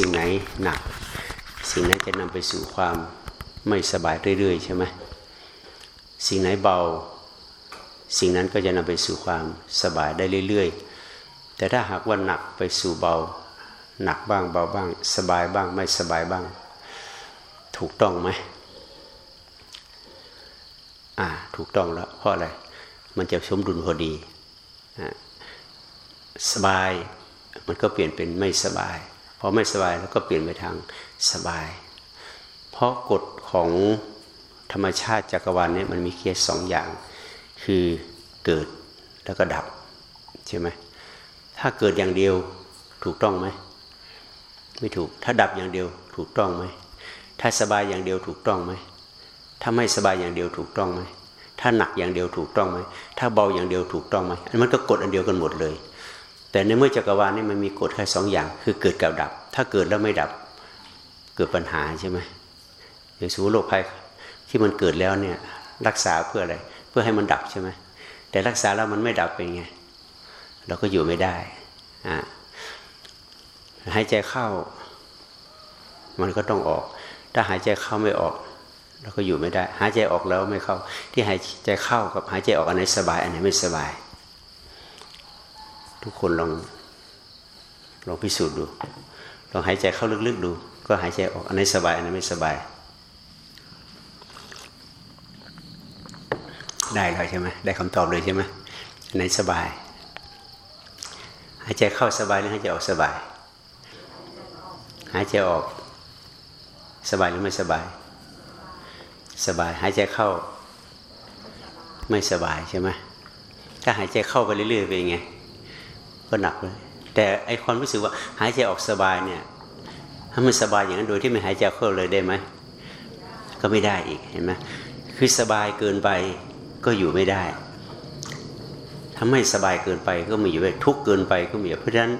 สิ่งไหนหนัก สิ่งนั้นจะนำไปสู่ความไม่สบายเรื่อยๆ ใช่ไหมสิ่งไหนเบา สิ่งนั้นก็จะนำไปสู่ความสบายได้เรื่อย ๆ แต่ถ้าหากว่าหนักไปสู่เบา หนักบ้างเบาบ้าง สบายบ้างไม่สบายบ้าง ถูกต้องไหมอ่าถูกต้องแล้วเพราะอะไร มันจะสมดุลพอดีสบายมันก็เปลี่ยนเป็นไม่สบาย พอไม่สบายแล้วก็เปลี่ยนไปทางสบาย เพราะกฎของธรรมชาติจักรวาลนี้มันมีแค่สองอย่าง คือเกิดแล้วก็ดับใช่ไหมถ้าเกิดอย่างเดียวถูกต้องไหมไม่ถูก ถ้าดับอย่างเดียวถูกต้องไหมถ้าสบายอย่างเดียวถูกต้องไหมถ้าไม่สบายอย่างเดียวถูกต้องไหมถ้าหนักอย่างเดียวถูกต้องไหมถ้าเบาอย่างเดียวถูกต้องไหมมันก็กฎอันเดียวกันหมดเลย แต่ในเมื่อจักรวาลนี่มันมีกฎแค่สองอย่าง คือเกิดกับดับ ถ้าเกิดแล้วไม่ดับเกิดปัญหาใช่ไหมอย่างสูโรคภัยที่มันเกิดแล้วเนี่ยรักษาเพื่ออะไร เพื่อให้มันดับใช่ไหมแต่รักษาแล้วมันไม่ดับเป็นไง เราก็อยู่ไม่ได้อ่าหายใจเข้า มันก็ต้องออก ถ้าหายใจเข้าไม่ออกเราก็อยู่ไม่ได้ หายใจออกแล้วไม่เข้า ที่หายใจเข้ากับหายใจออกอันไหนสบายอันไหนไม่สบาย ทุกคนลองลองพิสูจน์ดู ลองหายใจเข้าลึกๆดู ก็หายใจออกอันไหนสบายอันไหนไม่สบาย ได้เลยใช่ไหมได้คำตอบเลยใช่ไหมอันไหนสบาย หายใจเข้าสบายหรือหายใจออกสบาย หายใจออกสบายหรือไม่สบาย สบายหายใจเข้า ไม่สบายใช่ไหมถ้าหายใจเข้าไปเรื่อยๆเป็นไง ก็หนักเลยแต่ไอความรู้สึกว่าหายใจออกสบายเนี่ยถ้ามันสบายอย่างนั้นโดยที่ไม่หายใจเข้าเลยได้ไหมก็ไม่ได้อีกเห็นไหมคือสบายเกินไปก็อยู่ไม่ได้ถ้าไม่สบายเกินไปก็ม่อยู่ได้ทุกเกินไปก็ม่อยู่เพราะฉะนั้น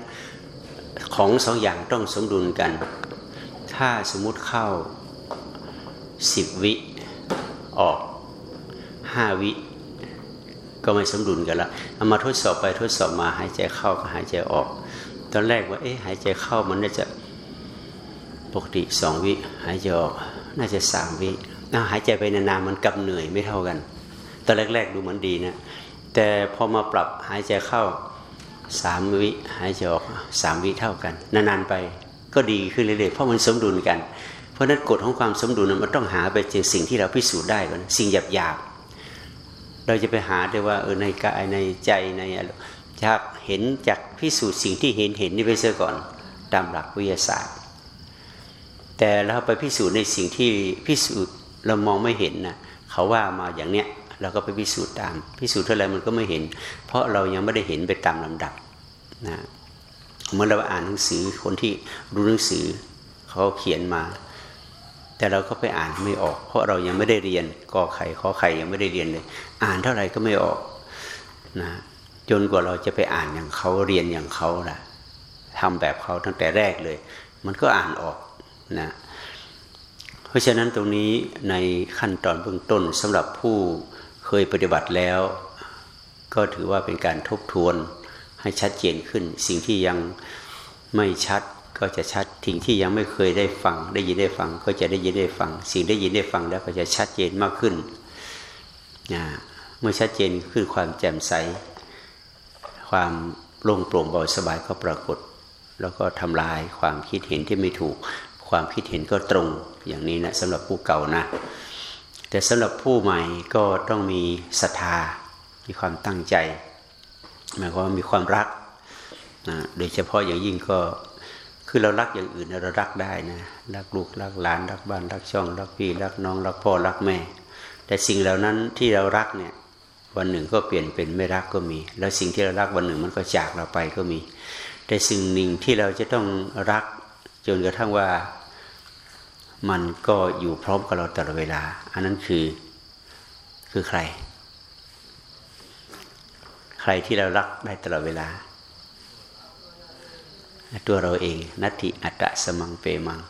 ของสองอย่างต้องสมดุลกัน ถ้าสมมุติเข้าสิบวิออกห้าวิ ก็ไม่สมดุลกันละเอามาทดสอบไปทดสอบมาหายใจเข้าก็หายใจออก ตอนแรกว่าเอ๊ะหายใจเข้ามันน่าจะปกติสองวิหายใจออกน่าจะสามวิน่าหายใจไปนานๆมันกับเหนื่อยไม่เท่ากัน ตอนแรก ๆ ดูมันดีนะ แต่พอมาปรับหายใจเข้าสามวิหายใจออกสามวิเท่ากัน นานๆไปก็ดีขึ้นเรื่อยๆเพราะมันสมดุลกัน เพราะนั้นกฎของความสมดุลมันต้องหาไปเจอสิ่งที่เราพิสูจน์ได้ก่อนสิ่งหยาบ เราจะไปหาได้ว่าเออในกายในใจในจากเห็นจากพิสูจน์สิ่งที่เห็นเห็นนี่ไปเสียก่อนตามหลักวิทยาศาสตร์ แต่เราไปพิสูจน์ในสิ่งที่พิสูจน์เรามองไม่เห็นนะเขาว่ามาอย่างเนี้ยเราก็ไปพิสูจน์ตาม พิสูจน์เท่าไรมันก็ไม่เห็น เพราะเรายังไม่ได้เห็นไปตามลำดับนะเมื่อเราอ่านหนังสือคนที่รู้หนังสือเขาเขียนมา แต่เราก็ไปอ่านไม่ออก เพราะเรายังไม่ได้เรียนกอไข่ขอไข่ยังไม่ได้เรียนเลย อ่านเท่าไหร่ก็ไม่ออกนะจนกว่าเราจะไปอ่านอย่างเขาเรียนอย่างเขาล่ะทำแบบเขาตั้งแต่แรกเลย มันก็อ่านออกนะเพราะฉะนั้นตรงนี้ในขั้นตอนเบื้องต้นสำหรับผู้เคยปฏิบัติแล้ว ก็ถือว่าเป็นการทบทวนให้ชัดเจนขึ้น สิ่งที่ยังไม่ชัด ก็จะชัดทิ้งที่ยังไม่เคยได้ฟัง ได้ยินได้ฟัง ก็จะได้ยินได้ฟัง สิ่งได้ยินได้ฟังแล้วก็จะชัดเจนมากขึ้นนะเมื่อชัดเจนขึ้นความแจ่มใส ความโล่งโปร่งเบาสบายก็ปรากฏ แล้วก็ทำลายความคิดเห็นที่ไม่ถูก ความคิดเห็นก็ตรงอย่างนี้นะสำหรับผู้เก่านะ แต่สำหรับผู้ใหม่ก็ต้องมีศรัทธา มีความตั้งใจหมายความว่ามีความรักนะโดยเฉพาะอย่างยิ่งก็ คือเรารักอย่างอื่นเรารักได้นะรักลูกรักหลานรักบ้านรักช่อง รักพี่รักน้องรักพ่อรักแม่ แต่สิ่งเหล่านั้นที่เรารักเนี่ยวันหนึ่งก็เปลี่ยนเป็นไม่รักก็มี แล้วสิ่งที่เรารักวันหนึ่งมันก็จากเราไปก็มี แต่สิ่งหนึ่งที่เราจะต้องรักจนกระทั่งว่ามันก็อยู่พร้อมกับเราตลอดเวลา อันนั้นคือคือใคร ใครที่เรารักได้ตลอดเวลา ตัวเราเองนัตติอัตตะสมังเปมัง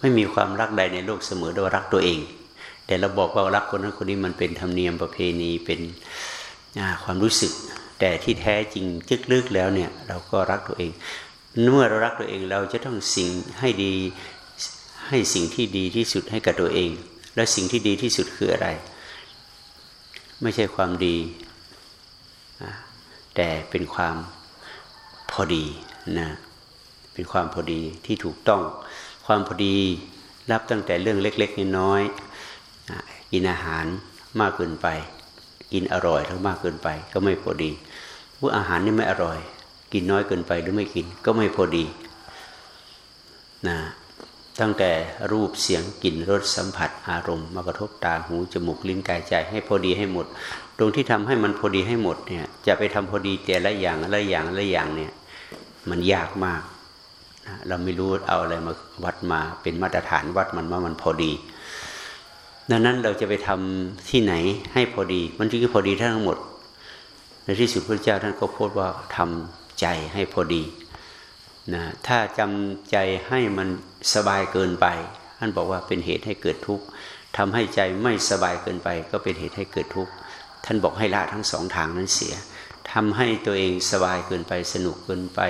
ไม่มีความรักใดในโลกเสมอโดยรักตัวเอง แต่เราบอกว่ารักคนนั้นคนนี้มันเป็นธรรมเนียมประเพณีเป็นความรู้สึก แต่ที่แท้จริงจึกลึกแล้วเนี่ยเราก็รักตัวเอง เมื่อเรารักตัวเองเราจะต้องสิ่งให้ดีให้สิ่งที่ดีที่สุดให้กับตัวเอง และสิ่งที่ดีที่สุดคืออะไร ไม่ใช่ความดี แต่เป็นความพอดีนะ เป็นความพอดีที่ถูกต้อง ความพอดีรับตั้งแต่เรื่องเล็ก ๆ น้อยๆกินอาหารมากเกินไป กินอร่อยทั้งมากเกินไป ก็ไม่พอดีว่าอาหารนี่ไม่อร่อย กินน้อยเกินไปหรือไม่กินก็ไม่พอดีนะตั้งแต่รูปเสียงกลิ่นรสสัมผัสอารมณ์มากระทบตาหูจมูกลิ้นกายใจให้พอดีให้หมด ตรงที่ทำให้มันพอดีให้หมดเนี่ยจะไปทำพอดีแต่ละอย่างละอย่างละอย่างเนี่ยมันยากมาก เราไม่รู้เอาอะไรมาวัดมาเป็นมาตรฐานวัดมันว่ามันพอดี ดังนั้นเราจะไปทำที่ไหนให้พอดี มันจึงพอดีทั้งหมด ในที่สุดพระเจ้าท่านก็พูดว่าทำใจให้พอดีนะถ้าจำใจให้มันสบายเกินไป ท่านบอกว่าเป็นเหตุให้เกิดทุกข์ทำให้ใจไม่สบายเกินไป ก็เป็นเหตุให้เกิดทุกข์ท่านบอกให้ละทั้งสองทางนั้นเสียทำให้ตัวเองสบายเกินไปสนุกเกินไป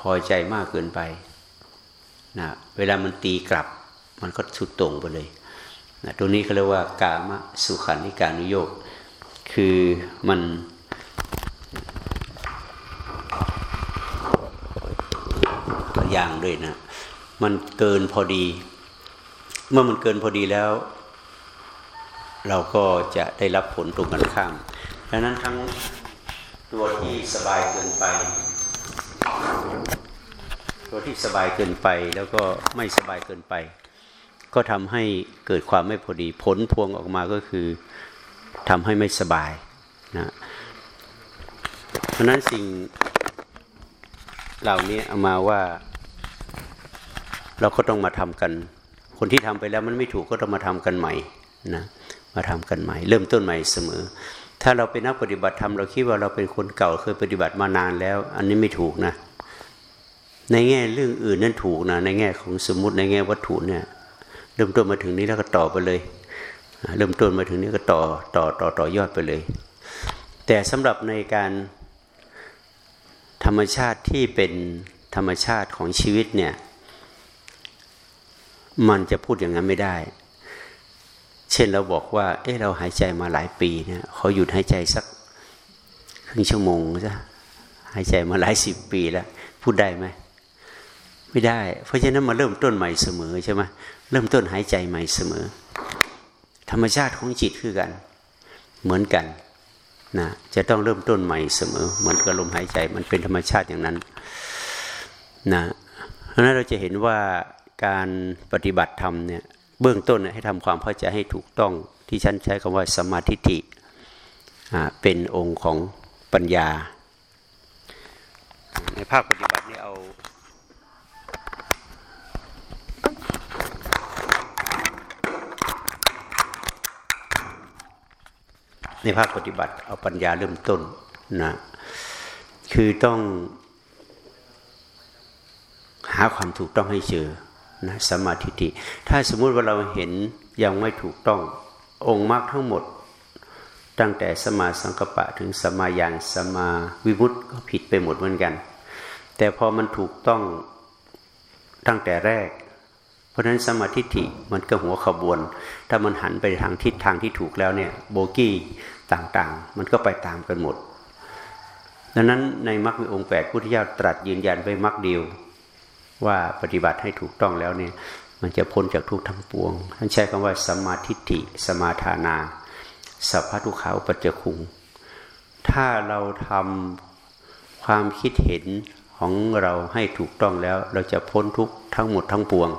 พอใจมากเกินไปนะเวลามันตีกลับ มันก็สุดตรงไปเลยนะตรงนี้เขาเรียกว่ากามสุขันธิการุโยกคือมันตัวอย่างด้วยนะ มันเกินพอดี เมื่อมันเกินพอดีแล้ว เราก็จะได้รับผลตรงกันข้ามดังนั้นทั้งตัวที่สบายเกินไป ตัวที่สบายเกินไปแล้วก็ไม่สบายเกินไป ก็ทำให้เกิดความไม่พอดีผลพวงออกมาก็คือทำให้ไม่สบายนะเพราะนั้นสิ่งเหล่านี้เอามาว่า เราก็ต้องมาทำกัน คนที่ทำไปแล้วมันไม่ถูกก็ต้องมาทำกันใหม่นะมาทำกันใหม่ เริ่มต้นใหม่เสมอ ถ้าเราเป็นนักปฏิบัติธรรมเราคิดว่าเราเป็นคนเก่าเคยปฏิบัติมานานแล้ว อันนี้ไม่ถูกนะ ในแง่เรื่องอื่นนั่นถูกนะในแง่ของสมมติในแง่วัตถุเนี่ยเริ่มต้นมาถึงนี้แล้วก็ต่อไปเลย เริ่มต้นมาถึงนี้ก็ต่อต่อต่อต่อยอดไปเลย แต่สำหรับในการธรรมชาติที่เป็นธรรมชาติของชีวิตเนี่ยมันจะพูดอย่างนั้นไม่ได้ เช่นเราบอกว่า เออเราหายใจมาหลายปีเนี่ยเขาหยุดหายใจสักครึ่งชั่วโมงซะหายใจมาหลายสิบปีแล้ว พูดได้ไหม ไม่ได้ เพราะฉะนั้นมาเริ่มต้นใหม่เสมอใช่ไหมเริ่มต้นหายใจใหม่เสมอ ธรรมชาติของจิตคือกัน เหมือนกันนะจะต้องเริ่มต้นใหม่เสมอ เหมือนกับลมหายใจมันเป็นธรรมชาติอย่างนั้นนะเพราะนั้นเราจะเห็นว่าการปฏิบัติธรรมเนี่ยเบื้องต้นให้ทำความเข้าใจให้ถูกต้องที่ฉันใช้คำว่าสมาธิิเป็นองค์ของปัญญา ในภาคปฏิบัตินี่เอา ในภาคปฏิบัติ เอาปัญญาเริ่มต้นนะคือต้อง หาความถูกต้องให้เจอนะสมาธิิถ้าสมมุติว่าเราเห็นยังไม่ถูกต้ององค์มรรคทั้งหมด ตั้งแต่สมาสังกปะถึงสมาญาณสมาวิมุตติก็ผิดไปหมดเหมือนกัน แต่พอมันถูกต้องตั้งแต่แรก เพราะนั้นสมาธิิมันก็หัวขบวน ถ้ามันหันไปทางทิศทางที่ถูกแล้วเนี่ยโบกี้ต่างๆ มันก็ไปตามกันหมด ดังนั้นในมรรคมีองค์แปดพุทธเจ้าตรัสยืนยันไว้มรรคเดียว ว่าปฏิบัติให้ถูกต้องแล้วเนี่ยมันจะพ้นจากทุกทั้งปวง ท่านใช้คำว่าสมาธิิสมาทานาสัพพทุขาปัจจคุง ถ้าเราทำความคิดเห็นของเราให้ถูกต้องแล้ว เราจะพ้นทุกทั้งหมดทั้งปวง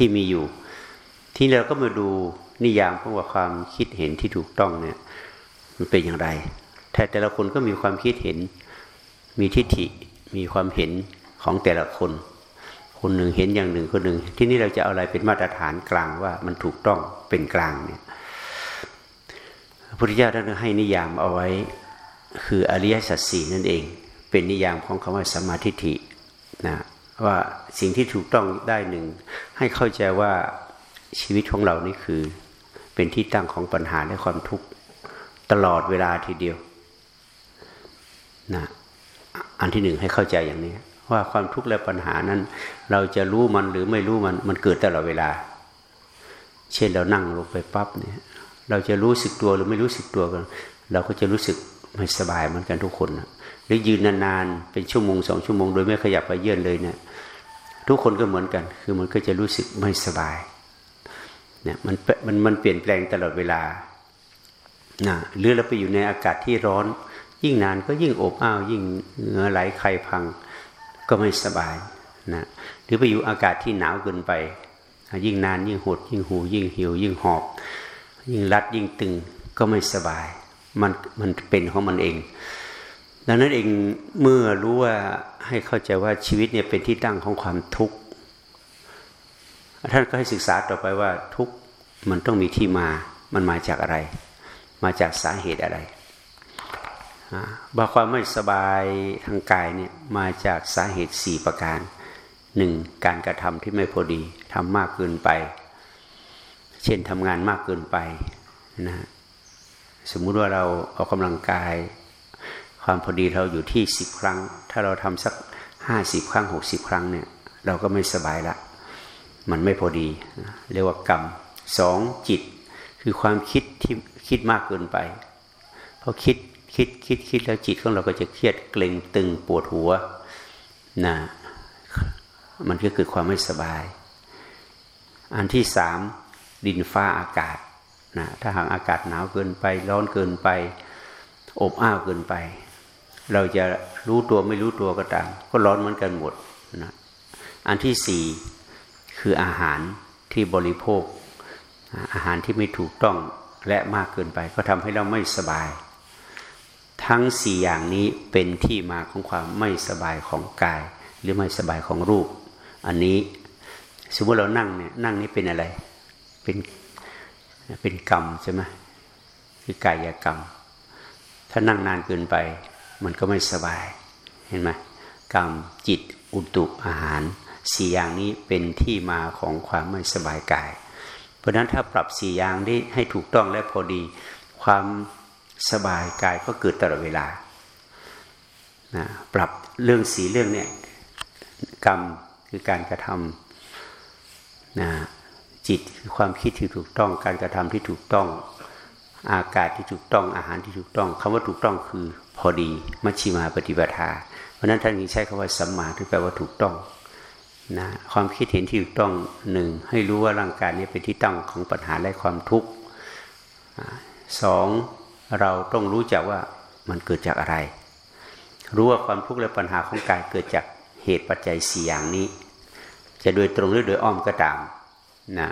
ที่มีอยู่ ที่เราก็มาดูนิยามของว่าความคิดเห็นที่ถูกต้องเนี่ย มันเป็นอย่างไรแต่แต่ละคนก็มีความคิดเห็น มีทิฏฐิมีความเห็นของแต่ละคน คนหนึ่งเห็นอย่างหนึ่งคนหนึ่ง ที่นี่เราจะเอาอะไรเป็นมาตรฐานกลางว่ามันถูกต้องเป็นกลางเนี่ยพระพุทธเจ้าท่านให้นิยามเอาไว้คืออริยสัจสี่นั่นเอง เป็นนิยามของคำว่าสมาธิินะ ว่าสิ่งที่ถูกต้องได้หนึ่ง ให้เข้าใจว่าชีวิตของเรานี่คือ เป็นที่ตั้งของปัญหาและความทุกข์ตลอดเวลาทีเดียวนะอันที่หนึ่งให้เข้าใจอย่างนี้ ว่าความทุกข์และปัญหานั้น เราจะรู้มันหรือไม่รู้มันมันเกิดตลอดเวลา เช่นเรานั่งลงไปปั๊บเนี่ย เราจะรู้สึกตัวหรือไม่รู้สึกตัวกันเราก็จะรู้สึกไม่สบายเหมือนกันทุกคนนะหรือยืนนานๆเป็นชั่วโมงสองชั่วโมงโดยไม่ขยับไปเยื่อนเลยเนี่ย ทุกคนก็เหมือนกัน คือมันก็จะรู้สึกไม่สบายเนี่ยมันมันมันเปลี่ยนแปลงตลอดเวลานะหรือเราไปอยู่ในอากาศที่ร้อน ยิ่งนานก็ยิ่งอบอ้าว ยิ่งเหงื่อไหลไข้พังก็ไม่สบายนะหรือไปอยู่อากาศที่หนาวเกินไป ยิ่งนานยิ่งหด ยิ่งหู ยิ่งหิว ยิ่งหอบ ยิ่งรัดยิ่งตึงก็ไม่สบาย มันมันเป็นของมันเอง ดังนั้นเองเมื่อรู้ว่าให้เข้าใจว่าชีวิตเนี่ยเป็นที่ตั้งของความทุกข์ท่านก็ให้ศึกษาต่อไปว่าทุกข์มันต้องมีที่มา มันมาจากอะไร มาจากสาเหตุอะไรบางความไม่สบายทางกายเนี่ยมาจากสาเหตุสี่ประการหนึ่งการกระทำที่ไม่พอดีทำมากเกินไป เช่นทำงานมากเกินไปนะสมมุติว่าเราออกกำลังกาย ความพอดีเราอยู่ที่สิบครั้ง ถ้าเราทำสักห้าสิบครั้งหกสิบครั้งเนี่ย เราก็ไม่สบายละ มันไม่พอดี เรียกว่ากรรมสองจิต คือความคิดที่คิดมากเกินไปพอคิดคิดคิดคิดแล้วจิตของเราก็จะเครียดเกร็งตึงปวดหัวนะมันก็เกิดความไม่สบาย อันที่สามดินฟ้าอากาศนะถ้าหากอากาศหนาวเกินไป ร้อนเกินไป อบอ้าวเกินไป เราจะรู้ตัวไม่รู้ตัวก็ตาม ก็ร้อนเหมือนกันหมดนะอันที่สี่คืออาหารที่บริโภค อาหารที่ไม่ถูกต้องและมากเกินไป ก็ทำให้เราไม่สบาย ทั้งสี่อย่างนี้เป็นที่มาของความไม่สบายของกาย หรือไม่สบายของรูป อันนี้สมมติเรานั่งเนี่ยนั่งนี่เป็นอะไร เป็นเป็นกรรมใช่ไหมคือกายกรรม ถ้านั่งนานเกินไป มันก็ไม่สบาย เห็นไหมกรรมจิตอุตุอาหารสี่อย่างนี้เป็นที่มาของความไม่สบายกาย เพราะนั้นถ้าปรับสี่อย่างนี้ให้ถูกต้องและพอดี ความสบายกายก็เกิดตลอดเวลานะปรับเรื่องสีเรื่องเนี้ยกรรมคือการกระทำนะจิตคือความคิดที่ถูกต้อง การกระทำที่ถูกต้อง อากาศที่ถูกต้องอาหารที่ถูกต้องคำว่าถูกต้องคือ พอดีมัชชิมาปฏิปทา เพราะนั้นท่านนี้ใช้คำว่าสัมมาที่แปลว่าถูกต้องนะความคิดเห็นที่ถูกต้องหนึ่งให้รู้ว่าร่างกายนี้เป็นที่ตั้งของปัญหาและความทุกข์สองเราต้องรู้จักว่ามันเกิดจากอะไร รู้ว่าความทุกข์และปัญหาของกายเกิดจากเหตุปัจจัยสี่อย่างนี้ จะโดยตรงหรือโดยอ้อมก็ตามนะ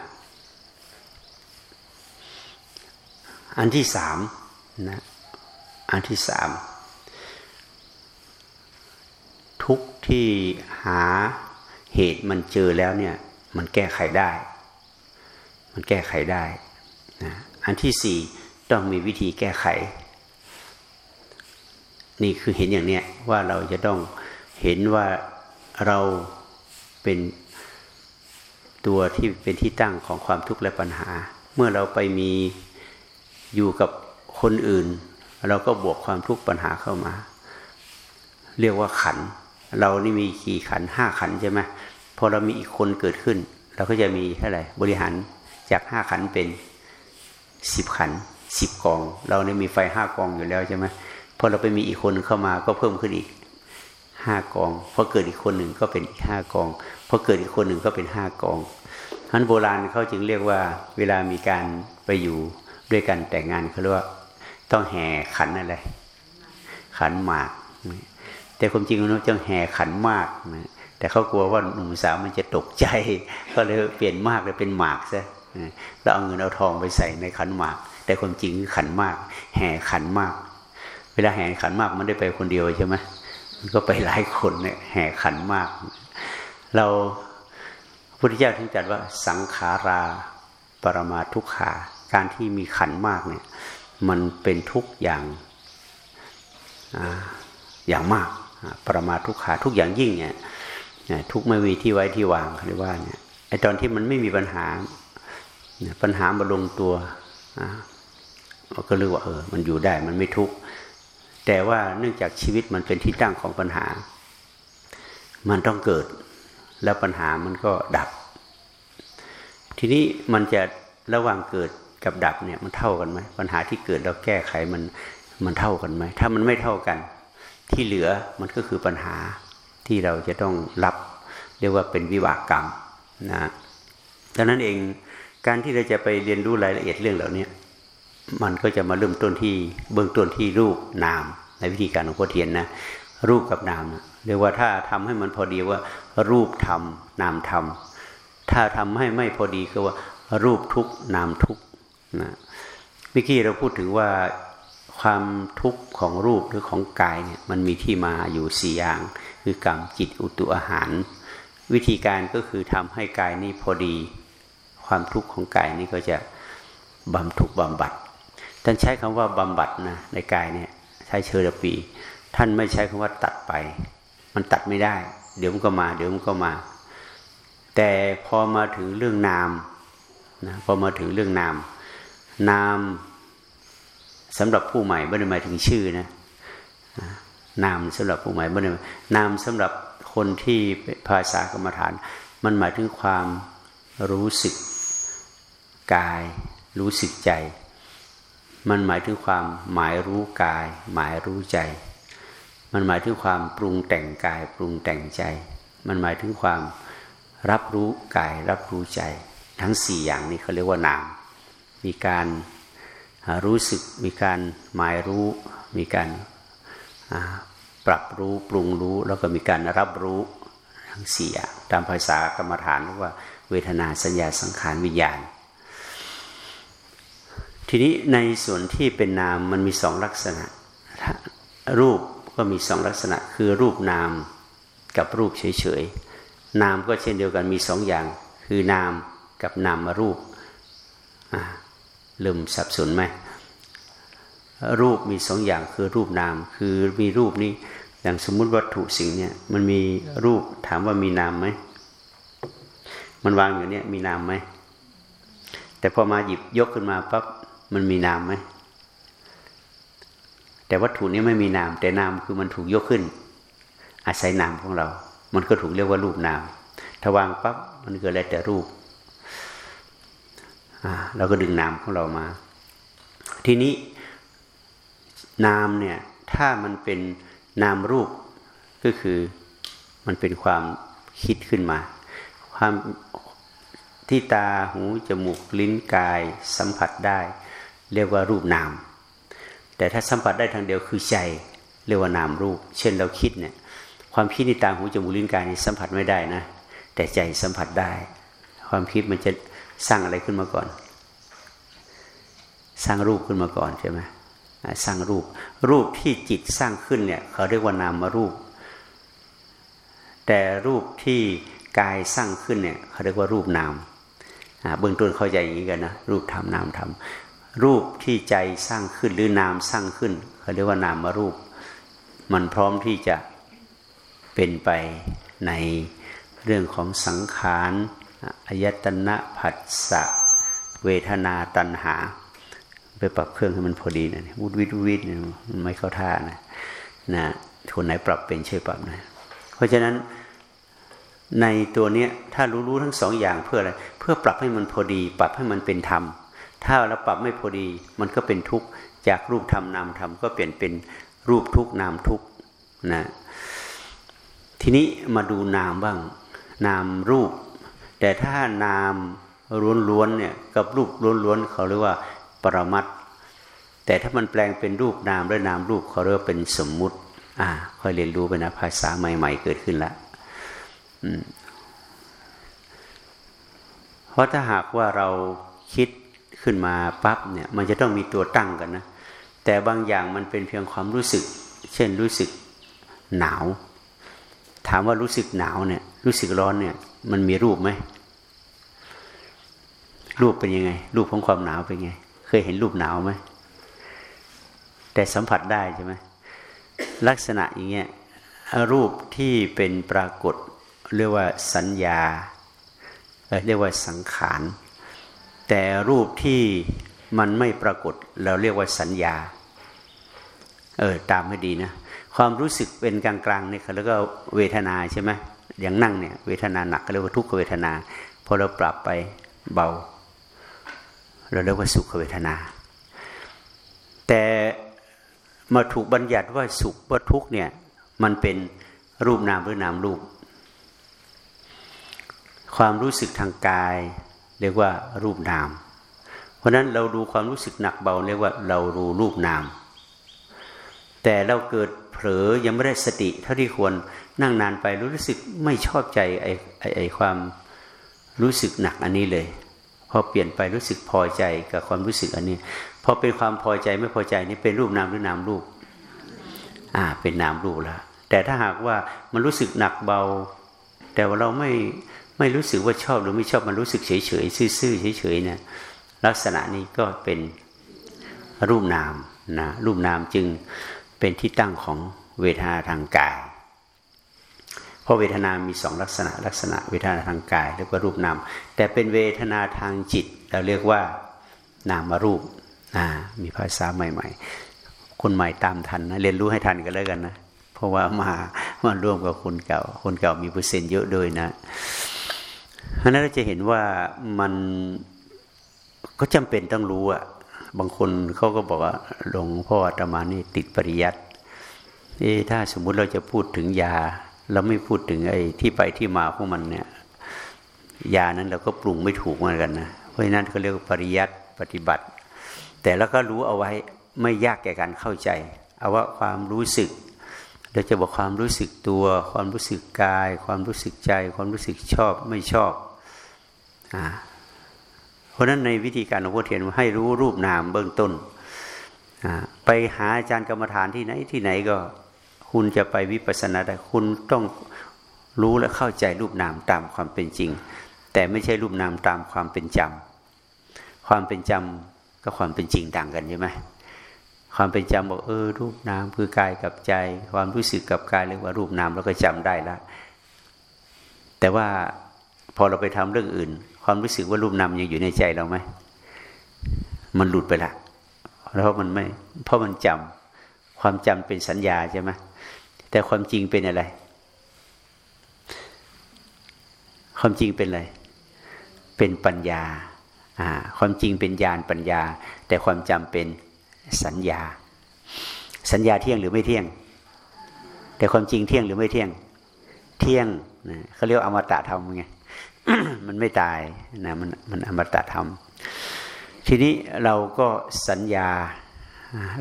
อันที่สามนะอันที่สาม ทุกที่หาเหตุมันเจอแล้วเนี่ย มันแก้ไขได้ มันแก้ไขได้นะอันที่สี่ต้องมีวิธีแก้ไข นี่คือเห็นอย่างเนี้ยว่าเราจะต้องเห็นว่าเราเป็นตัวที่เป็นที่ตั้งของความทุกข์และปัญหา เมื่อเราไปมีอยู่กับคนอื่น เราก็บวกความทุกข์ปัญหาเข้ามา เรียกว่าขัน เรานี่มีกี่ขันห้าขันใช่ไหมพอเรามีอีกคนเกิดขึ้น เราก็จะมีเท่าไหร่บริหารจากห้าขันเป็นสิบขันสิบกอง เราเนี่ยมีไฟห้ากองอยู่แล้วใช่ไหมพอเราไปมีอีกคนเข้ามาก็เพิ่มขึ้นอีกห้ากองพอเกิดอีกคนหนึ่งก็เป็นอีกห้ากองพอเกิดอีกคนหนึ่งก็เป็นห้ากองท่านโบราณเขาจึงเรียกว่าเวลามีการไปอยู่ด้วยกันแต่งงานเขาเรียกว่าต้องแห่ขันอะไรขันหมาก แต่ความจริงมันต้องแห่ขันมากนะแต่เขากลัวว่าหนุ่มสาวมันจะตกใจ ก็เลยเปลี่ยนมากเลยเป็นหมากซะแล้วเอาเงินเอาทองไปใส่ในขันหมาก แต่ความจริงคือขันมาก แห่ขันมาก เวลาแห่ขันมากมันได้ไปคนเดียวใช่ไหมมันก็ไปหลายคนเนี่ยแห่ขันมาก เราพุทธเจ้าถึงจัดว่าสังขาราปรมาทุกขาการที่มีขันมากเนี่ย มันเป็นทุกอย่างอย่างมาก ประมาทุกขาทุกอย่างยิ่งเนี่ยทุกไม่มีที่ไว้ที่วางหรือว่าเนี่ยไอตอนที่มันไม่มีปัญหาปัญหามาลงตัวก็เรียกว่าเออ มันอยู่ได้มันไม่ทุกข์แต่ว่าเนื่องจากชีวิตมันเป็นที่ตั้งของปัญหา มันต้องเกิด แล้วปัญหามันก็ดับ ทีนี้มันจะระหว่างเกิดกับดับเนี่ยมันเท่ากันไหมปัญหาที่เกิดเราแก้ไขมันมันเท่ากันไหมถ้ามันไม่เท่ากัน ที่เหลือมันก็คือปัญหาที่เราจะต้องรับเรียกว่าเป็นวิบากกรรมนะดังนั้นเองการที่เราจะไปเรียนรู้รายละเอียดเรื่องเหล่านี้มันก็จะมาเริ่มต้นที่เบื้องต้นที่รูปนาม ในวิธีการของพ่อเทียนนะรูปกับนามเรียกว่าถ้าทำให้มันพอดีว่า รูปทำนามทำถ้าทำให้ไม่พอดีก็ว่ารูปทุกนามทุกนะเมื่อกี้เราพูดถึงว่า ความทุกข์ของรูปหรือของกายเนี่ยมันมีที่มาอยู่สี่อย่าง คือกรรมจิตอุตุอาหาร วิธีการก็คือทำให้กายนี้พอดี ความทุกข์ของกายนี้ก็จะบำทุกบำบัด ท่านใช้คำว่าบำบัดนะในกายเนี่ยใช้เชอร์ปี ท่านไม่ใช้คำว่าตัดไป มันตัดไม่ได้ เดี๋ยวมันก็มา เดี๋ยวมันก็มา แต่พอมาถึงเรื่องนามนะพอมาถึงเรื่องนาม นาม สำหรับผู้ใหม่ไม่ได้หมายถึงชื่อนะนามสำหรับผู้ใหม่ไม่ได้นามสำหรับคนที่ภาษากรรมฐาน มันหมายถึงความรู้สึกกาย รู้สึกใจ มันหมายถึงความหมายรู้กาย หมายรู้ใจ มันหมายถึงความปรุงแต่งกาย ปรุงแต่งใจ มันหมายถึงความรับรู้กาย รับรู้ใจ ทั้งสี่อย่างนี้เขาเรียกว่านาม มีการ รู้สึกมีการหมายรู้ มีการปรับรู้ปรุงรู้ แล้วก็มีการรับรู้ทั้งสี่อย่างตามภาษากรรมฐานเรียกว่าเวทนาสัญญาสังขารวิญญาณ ทีนี้ในส่วนที่เป็นนามมันมีสองลักษณะ รูปก็มีสองลักษณะ คือรูปนามกับรูปเฉยๆนามก็เช่นเดียวกันมีสองอย่าง คือนามกับนามมารูป ลืมสับสนไหมรูปมีสองอย่างคือรูปนาม คือมีรูปนี้อย่างสมมุติวัตถุสิ่งเนี่ยมันมีรูปถามว่ามีนามไหมมันวางอยู่เนี่ยมีนามไหมแต่พอมาหยิบยกขึ้นมาปั๊บมันมีนามไหมแต่วัตถุนี้ไม่มีนาม แต่นามคือมันถูกยกขึ้น อาศัยนามของเรา มันก็ถูกเรียกว่ารูปนาม ถ้าวางปั๊บมันก็แล้วแต่รูป เราก็ดึงนามของเรามา ทีนี้นามเนี่ยถ้ามันเป็นนามรูปก็คือมันเป็นความคิดขึ้นมา ความที่ตาหูจมูกลิ้นกายสัมผัสได้ เรียกว่ารูปนาม แต่ถ้าสัมผัสได้ทางเดียวคือใจเรียกว่านามรูป เช่นเราคิดเนี่ยความคิดในตาหูจมูกลิ้นกายนี่สัมผัสไม่ได้นะ แต่ใจสัมผัสได้ ความคิดมันจะ สร้างอะไรขึ้นมาก่อน สร้างรูปขึ้นมาก่อนใช่ไหมสร้างรูป รูปที่จิตสร้างขึ้นเนี่ยเขาเรียกว่านามรูป แต่รูปที่กายสร้างขึ้นเนี่ยเขาเรียกว่ารูปนามเบื้องต้นเข้าใจอย่างนี้กันนะรูปธรรมนามธรรมรูปที่ใจสร้างขึ้นหรือนามสร้างขึ้นเขาเรียกว่านามมารูป มันพร้อมที่จะเป็นไปในเรื่องของสังขาร อายตนะผัสสะเวทนาตัณหา ไปปรับเครื่องให้มันพอดีนะวุดวิดวิดมันไม่เข้าท่านะนะคนไหนปรับเป็นช่วยปรับนะ เพราะฉะนั้นในตัวเนี้ยถ้ารู้รู้ทั้งสองอย่างเพื่ออะไร เพื่อปรับให้มันพอดี ปรับให้มันเป็นธรรม ถ้าเราปรับไม่พอดี มันก็เป็นทุกข์จากรูปธรรมนามธรรมก็เปลี่ยนเป็นรูปทุกข์นามทุกข์นะทีนี้มาดูนามบ้าง นามรูป แต่ถ้านามล้วนๆเนี่ยกับรูปล้วนๆเขาเรียกว่าปรมัตแต่ถ้ามันแปลงเป็นรูปนามและนามรูปเขาเรียกว่าเป็นสมมุติ อ่าค่อยเรียนรู้ไปนะภาษาใหม่ ๆ เกิดขึ้นแล้วเพราะถ้าหากว่าเราคิดขึ้นมาปั๊บเนี่ย มันจะต้องมีตัวตั้งกันนะแต่บางอย่างมันเป็นเพียงความรู้สึก เช่นรู้สึกหนาว ถามว่ารู้สึกหนาวเนี่ย รู้สึกร้อนเนี่ย มันมีรูปไหมรูปเป็นยังไง รูปของความหนาวเป็นไง เคยเห็นรูปหนาวไหมแต่สัมผัสได้ใช่ไหมลักษณะอย่างเงี้ยรูปที่เป็นปรากฏเรียกว่าสัญญาเรียกว่าสังขารแต่รูปที่มันไม่ปรากฏเราเรียกว่าสัญญา เออตามให้ดีนะ ความรู้สึกเป็นกลางๆเนี่ยเขาเรียกว่าเวทนาใช่ไหม อย่างนั่งเนี่ยเวทนาหนักก็เรียกว่าทุกขเวทนาพอเราปรับไปเบา เราเรียกว่าสุขเวทนา แต่มาถูกบัญญัติว่าสุขว่าทุกเนี่ยมันเป็นรูปนามหรือนามรูป ความรู้สึกทางกาย เรียกว่ารูปนาม เพราะนั้นเราดูความรู้สึกหนักเบาเรียกว่าเรารู้รูปนาม แต่เราเกิดเผลอยังไม่ได้สติเท่าที่ควร นั่งนานไปรู้สึกไม่ชอบใจไอ้ไอ้ไอความรู้สึกหนักอันนี้เลย พอเปลี่ยนไปรู้สึกพอใจกับความรู้สึกอันนี้ พอเป็นความพอใจไม่พอใจนี่เป็นรูปนามหรือนามรูป อ่า เป็นนามรูปแล้วแต่ถ้าหากว่ามันรู้สึกหนักเบา แต่ว่าเราไม่ไม่รู้สึกว่าชอบหรือไม่ชอบมันรู้สึกเฉยเฉยซื่อๆเฉยๆเนี่ยลักษณะนี้ก็เป็นรูปนามนะรูปนามจึงเป็นที่ตั้งของเวทนาทางกาย ราะเวทนามีสองลักษณะลักษณะเวทนาทางกายเรียกว่ารูปนามแต่เป็นเวทนาทางจิต เราเรียกว่านามรูปมีภาษาใหม่ ๆ คนใหม่ตามทันนะเรียนรู้ให้ทันกันแล้วกันนะ เพราะว่ามามาร่วมกับคนเก่า คนเก่ามีเปอร์เซ็นต์เยอะด้วยนะเพราะนั้นเราจะเห็นว่ามันก็จำเป็นต้องรู้อะบางคนเขาก็บอกว่าหลวงพ่ออาตมานี่ติดปริยัติเอถ้าสมมุติเราจะพูดถึงยา เราไม่พูดถึงไอ้ที่ไปที่มาของมันเนี่ยยานั้นเราก็ปรุงไม่ถูกเหมือนกันนะเพราะฉะนั้นเขาเรียกว่าปริยัติปฏิบัติ แต่แล้วก็รู้เอาไว้ไม่ยากแก่การเข้าใจ เอาว่าความรู้สึก เราจะบอกความรู้สึกตัว ความรู้สึกกาย ความรู้สึกใจ ความรู้สึกชอบไม่ชอบอ่าเพราะฉะนั้นในวิธีการหลวงพ่อเทียนให้รู้รูปนามเบื้องต้นไปหาอาจารย์กรรมฐานที่ไหนที่ไหนก็ คุณจะไปวิปัสสนาได้คุณต้องรู้และเข้าใจรูปนามตามความเป็นจริง แต่ไม่ใช่รูปนามตามความเป็นจำความเป็นจำกับความเป็นจริงต่างกันใช่ไหมความเป็นจำบอกเออ รูปนามคือกายกับใจ ความรู้สึกกับกายเรียกว่ารูปนามเราก็จำได้แล้วแต่ว่าพอเราไปทำเรื่องอื่น ความรู้สึกว่ารูปนามยังอยู่ในใจเราไหมมันหลุดไปละเพราะมันไม่เพราะมันจำ ความจำเป็นสัญญาใช่ไหมแต่ความจริงเป็นอะไร ความจริงเป็นอะไร เป็นปัญญา ความจริงเป็นญาณปัญญา แต่ความจำเป็นสัญญา สัญญาเที่ยงหรือไม่เที่ยง แต่ความจริงเที่ยงหรือไม่เที่ยง เที่ยงนะเขาเรียกอมตะธรรมไง มันไม่ตายนะมันมันอมตะธรรม ทีนี้เราก็สัญญา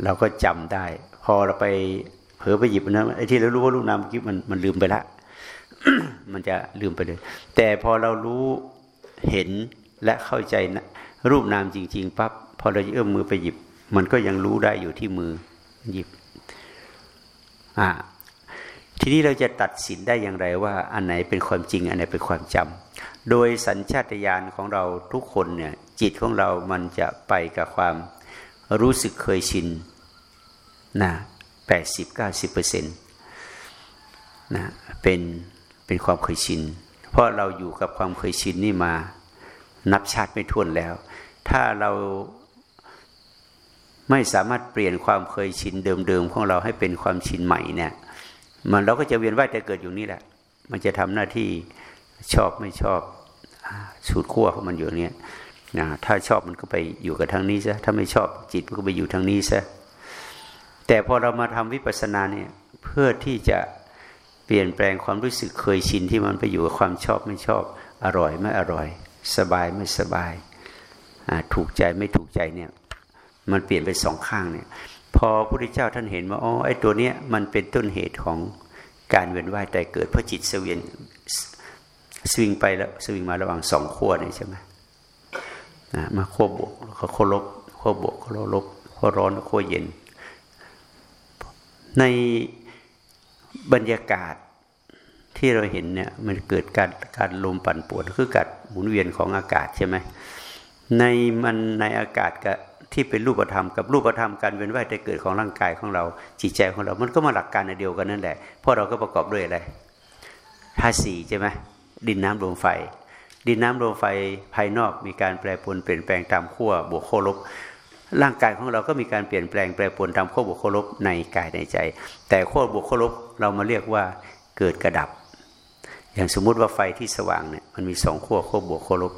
เราก็จำได้ พอเราไปเผลอไปหยิบนะไอ้ที่เรารู้ว่าลูกนามเมื่อกี้มันมันลืมไปละมันจะลืมไปเลย แต่พอเรารู้เห็นและเข้าใจนะรูปนามจริง ๆปั๊บพอเราเอื้อมมือไปหยิบ มันก็ยังรู้ได้อยู่ที่มือหยิบอ่าทีนี้เราจะตัดสินได้อย่างไรว่า อันไหนเป็นความจริง อันไหนเป็นความจำโดยสัญชาตญาณของเราทุกคนเนี่ยจิตของเรามันจะไปกับความรู้สึกเคยชิน นะแปดสิบเก้าสิบเปอร์เซ็นต์นะเป็นเป็นความเคยชิน เพราะเราอยู่กับความเคยชินนี่มานับชาติไม่ท้วนแล้ว ถ้าเราไม่สามารถเปลี่ยนความเคยชินเดิมๆของเราให้เป็นความชินใหม่เนี่ย มันเราก็จะเวียนว่ายแต่เกิดอยู่นี่แหละ มันจะทำหน้าที่ชอบไม่ชอบสูตรขั้วของมันอยู่เนี้ยนะถ้าชอบมันก็ไปอยู่กับทางนี้ซะถ้าไม่ชอบจิตมันก็ไปอยู่ทางนี้ซะ แต่พอเรามาทำวิปัสสนาเนี่ยเพื่อที่จะเปลี่ยนแปลงความรู้สึกเคยชินที่มันไปอยู่กับความชอบไม่ชอบอร่อยไม่อร่อย สบายไม่สบายถูกใจไม่ถูกใจเนี่ยมันเปลี่ยนไปสองข้างเนี่ยพอพระพุทธเจ้าท่านเห็นว่าอ๋อไอ้ตัวเนี้ยมันเป็นต้นเหตุของการเวียนว่ายแต่เกิดเพราะจิตเสวียนสวิงไปแล้วสวิงมาระหว่างสองขั้วนี่ใช่ไหมมาขั้วบวกแล้วก็ขั้วลบขั้วบวกขั้วลบขั้วร้อนขั้วเย็น ในบรรยากาศที่เราเห็นเนี่ยมันเกิดการการลมปั่นป่วนคือการหมุนเวียนของอากาศใช่ไหมในมันในอากาศกับที่เป็นรูปธรรมกับรูปธรรมการเวียนว่ายแต่เกิดของร่างกายของเรา จิตใจของเรา มันก็มาหลักการเดียวกันนั่นแหละเพราะเราก็ประกอบด้วยอะไรธาตุสี่ใช่ไหมดินน้ำลมไฟ ดินน้ำลมไฟภายนอกมีการแปรปรวนเปลี่ยนแปลงตามขั้วบวกขั้วลบ ร่างกายของเราก็มีการเปลี่ยนแปลงแปรปรวนตามข้อบวกข้อลบในกายในใจ แต่ข้อบวกข้อลบเรามาเรียกว่าเกิดกระดับ อย่างสมมุติว่าไฟที่สว่างเนี่ยมันมีสองขั้วขั้วบวกขั้วลบ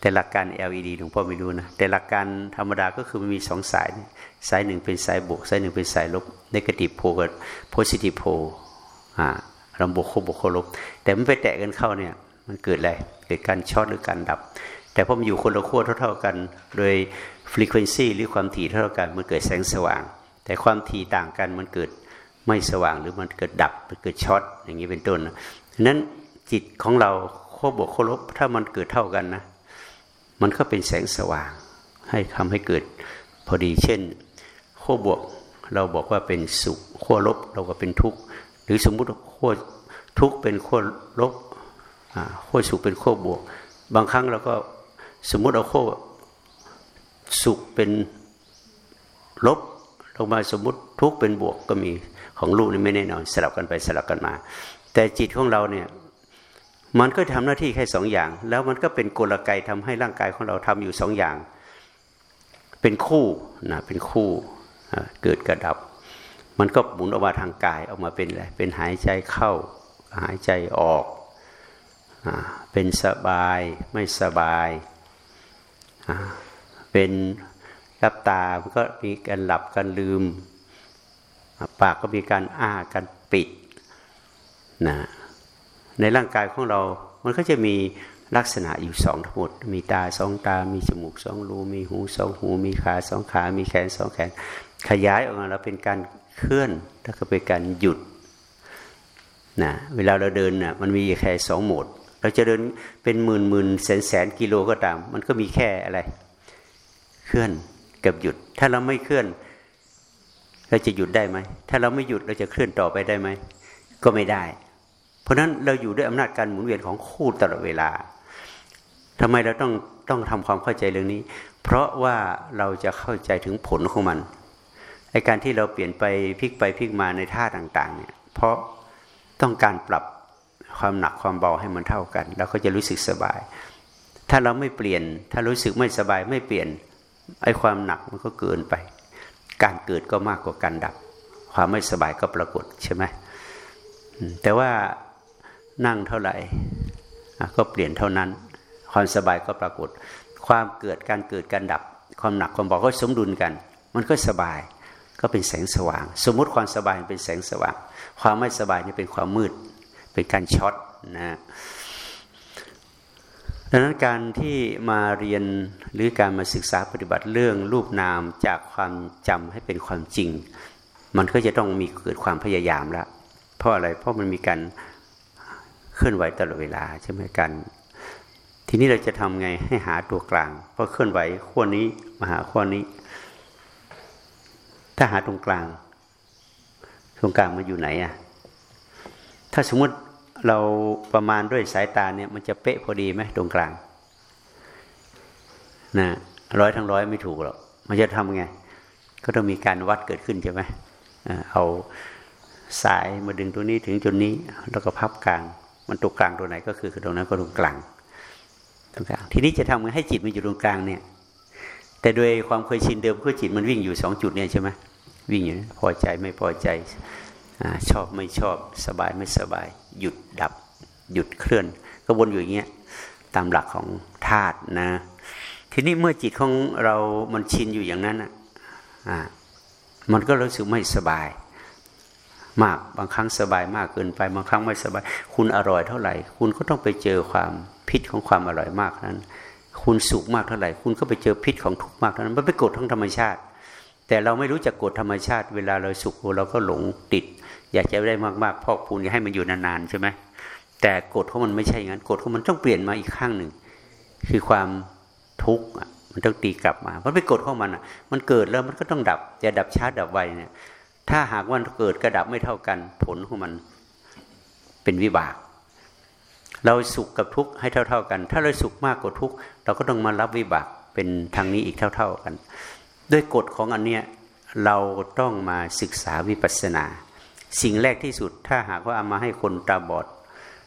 แต่หลักการ LED หลวงพ่อไม่รู้นะแต่หลักการธรรมดาก็คือมันมีสองสาย สายหนึ่งเป็นสายบวก สายหนึ่งเป็นสายลบnegative pole กับ positive pole อ่าลำบวกขั้วบวกขั้วลบ แต่มันไปแตะกันเข้าเนี่ยมันเกิดอะไรเกิดการช็อตหรือการดับ แต่พอมันอยู่คนละขั้วเท่า ๆกัน โดย frequency หรือความถี่เท่ากันมันเกิดแสงสว่าง แต่ความถี่ต่างกันมันเกิดไม่สว่างหรือมันเกิดดับมันเกิดช็อตอย่างนี้เป็นต้นนะนั้นจิตของเราขั้วบวกขั้วลบถ้ามันเกิดเท่ากันนะ มันก็เป็นแสงสว่าง ให้ทำให้เกิดพอดีเช่น โคบวกเราบอกว่าเป็นสุขขั้วลบเราก็เป็นทุกข์หรือสมมุติขั้วทุกข์เป็นขั้วลบขั้วสุขเป็นขั้วบวก บางครั้งเราก็สมมุติเอาขั้ว สุขเป็นลบลงมาสมมติทุกเป็นบวกก็มีของลูกนี่ไม่แน่นอนสลับกันไปสลับกันมา แต่จิตของเราเนี่ยมันก็ทำหน้าที่แค่สองอย่าง แล้วมันก็เป็นกลไกทำให้ร่างกายของเราทำอยู่สองอย่าง เป็นคู่นะเป็นคู่เกิดกระดับ มันก็หมุนออกมาทางกายออกมาเป็นอะไรเป็นหายใจเข้าหายใจออกเป็นสบายไม่สบาย เป็นรับตามันก็มีการหลับการลืม ปากก็มีการอ้าการปิดนะในร่างกายของเรา มันก็จะมีลักษณะอยู่สองทั้งหมด มีตาสองตา มีจมูกสองรู มีหูสองหู มีขาสองขา มีแขนสองแขน ขยายออกมาแล้วเป็นการเคลื่อน แล้วก็เป็นการหยุดนะเวลาเราเดินนะ่ะมันมีแค่สองโหมด เราจะเดินเป็นหมื่นหมื่นแสนแสนกิโลก็ตาม มันก็มีแค่อะไร เคลื่อนกับหยุด ถ้าเราไม่เคลื่อน เราจะหยุดได้ไหม ถ้าเราไม่หยุดเราจะเคลื่อนต่อไปได้ไหม ก็ไม่ได้ เพราะฉะนั้นเราอยู่ด้วยอำนาจการหมุนเวียนของคู่ตลอดเวลาทำไมเราต้องต้องทำความเข้าใจเรื่องนี้ เพราะว่าเราจะเข้าใจถึงผลของมันไอการที่เราเปลี่ยนไปพลิกไปพลิกมาในท่าต่าง ๆ เนี่ย เพราะต้องการปรับความหนักความเบาให้มันเท่ากัน เราก็จะรู้สึกสบาย ถ้าเราไม่เปลี่ยน ถ้ารู้สึกไม่สบายไม่เปลี่ยน ไอ้ความหนักมันก็เกินไป การเกิดก็มากกว่าการดับ ความไม่สบายก็ปรากฏใช่ไหมแต่ว่านั่งเท่าไหร่ก็เปลี่ยนเท่านั้น ความสบายก็ปรากฏ ความเกิดการเกิดการดับ ความหนักความเบาก็สมดุลกัน มันก็สบายก็เป็นแสงสว่าง สมมุติความสบายเป็นแสงสว่าง ความไม่สบายนี่เป็นความมืด เป็นการช็อตนะ ดังนั้นการที่มาเรียนหรือการมาศึกษาปฏิบัติเรื่องรูปนามจากความจำให้เป็นความจริง มันก็จะต้องมีเกิดความพยายามละเพราะอะไรเพราะมันมีการเคลื่อนไหวตลอดเวลาใช่ไหมกัน ทีนี้เราจะทำไงให้หาตัวกลาง เพราะเคลื่อนไหวขั้วนี้มาหาขั้วนี้ ถ้าหาตรงกลาง ตรงกลางมันอยู่ไหนอะถ้าสมมติ เราประมาณด้วยสายตาเนี่ยมันจะเป๊ะพอดีไหมตรงกลางนะร้อยทั้งร้อยไม่ถูกหรอกมันจะทำไง ก็ต้องมีการวัดเกิดขึ้นใช่ไหมเอาสายมาดึงตัวนี้ถึงจุดนี้ แล้วก็พับกลาง มันตรงกลางตัวไหนก็คือตรงนั้นก็ตรงกลางตรงกลาง ทีนี้จะทำไงให้จิตมันอยู่ตรงกลางเนี่ย แต่โดยความเคยชินเดิมก็จิตมันวิ่งอยู่สองจุดเนี่ยใช่ไหมวิ่งอยู่พอใจไม่พอใจชอบไม่ชอบสบายไม่สบาย หยุดดับ หยุดเคลื่อน ก็วนอยู่อย่างเงี้ยตามหลักของธาตุนะ ทีนี้เมื่อจิตของเรา มันชินอยู่อย่างนั้นอะมันก็รู้สึกไม่สบาย มากบางครั้งสบายมากเกินไป บางครั้งไม่สบาย คุณอร่อยเท่าไหร่ คุณก็ต้องไปเจอความพิษของความอร่อยมากนั้น คุณสุขมากเท่าไหร่ คุณก็ไปเจอพิษของทุกข์มากเท่านั้นมันเป็นกฎของธรรมชาติ แต่เราไม่รู้จักกฎธรรมชาติ เวลาเราสุขเราก็หลงติด อยากจะได้มากๆพอกพูนอยากให้มันอยู่นานๆใช่ไหมแต่กฎของมันไม่ใช่อย่างนั้นกฎของมันต้องเปลี่ยนมาอีกข้างหนึ่ง คือความทุกข์มันต้องตีกลับมา มันเป็นกฎของมันอะ มันเกิดแล้วมันก็ต้องดับจะดับช้าดับไวเนี่ย ถ้าหากว่าเกิดกระดับไม่เท่ากัน ผลของมันเป็นวิบาก เราสุขกับทุกข์ให้เท่า ๆกัน ถ้าเราสุขมากกว่าทุกข์เราก็ต้องมารับวิบากเป็นทางนี้อีกเท่า ๆกัน ด้วยกฎของอันเนี้ยเราต้องมาศึกษาวิปัสสนา สิ่งแรกที่สุด ถ้าหากว่าเอามาให้คนตาบอด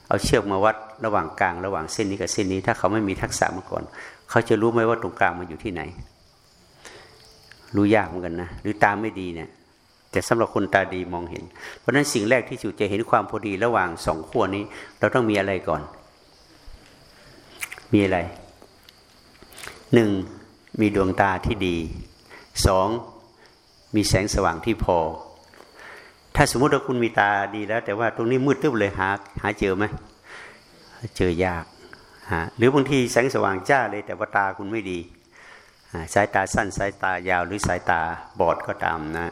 เอาเชือกมาวัดระหว่างกลางระหว่างเส้นนี้กับเส้นนี้ ถ้าเขาไม่มีทักษะมาก่อน เขาจะรู้ไหมว่าตรงกลางมันอยู่ที่ไหน รู้ยากเหมือนกันนะหรือตาไม่ดีเนี่ยแต่สำหรับคนตาดีมองเห็น เพราะฉะนั้นสิ่งแรกที่จุจะเห็นความพอดีระหว่างสองขั้วนี้ เราต้องมีอะไรก่อน มีอะไรหนึ่งมีดวงตาที่ดีสองมีแสงสว่างที่พอ ถ้าสมมติว่าคุณมีตาดีแล้ว แต่ว่าตรงนี้มืดตึ๊บเลยหา หาเจอไหมเจอยากฮะหรือบางทีแสงสว่างจ้าเลย แต่ว่าตาคุณไม่ดีสายตาสั้นสายตายาวหรือสายตาบอดก็ตามนะ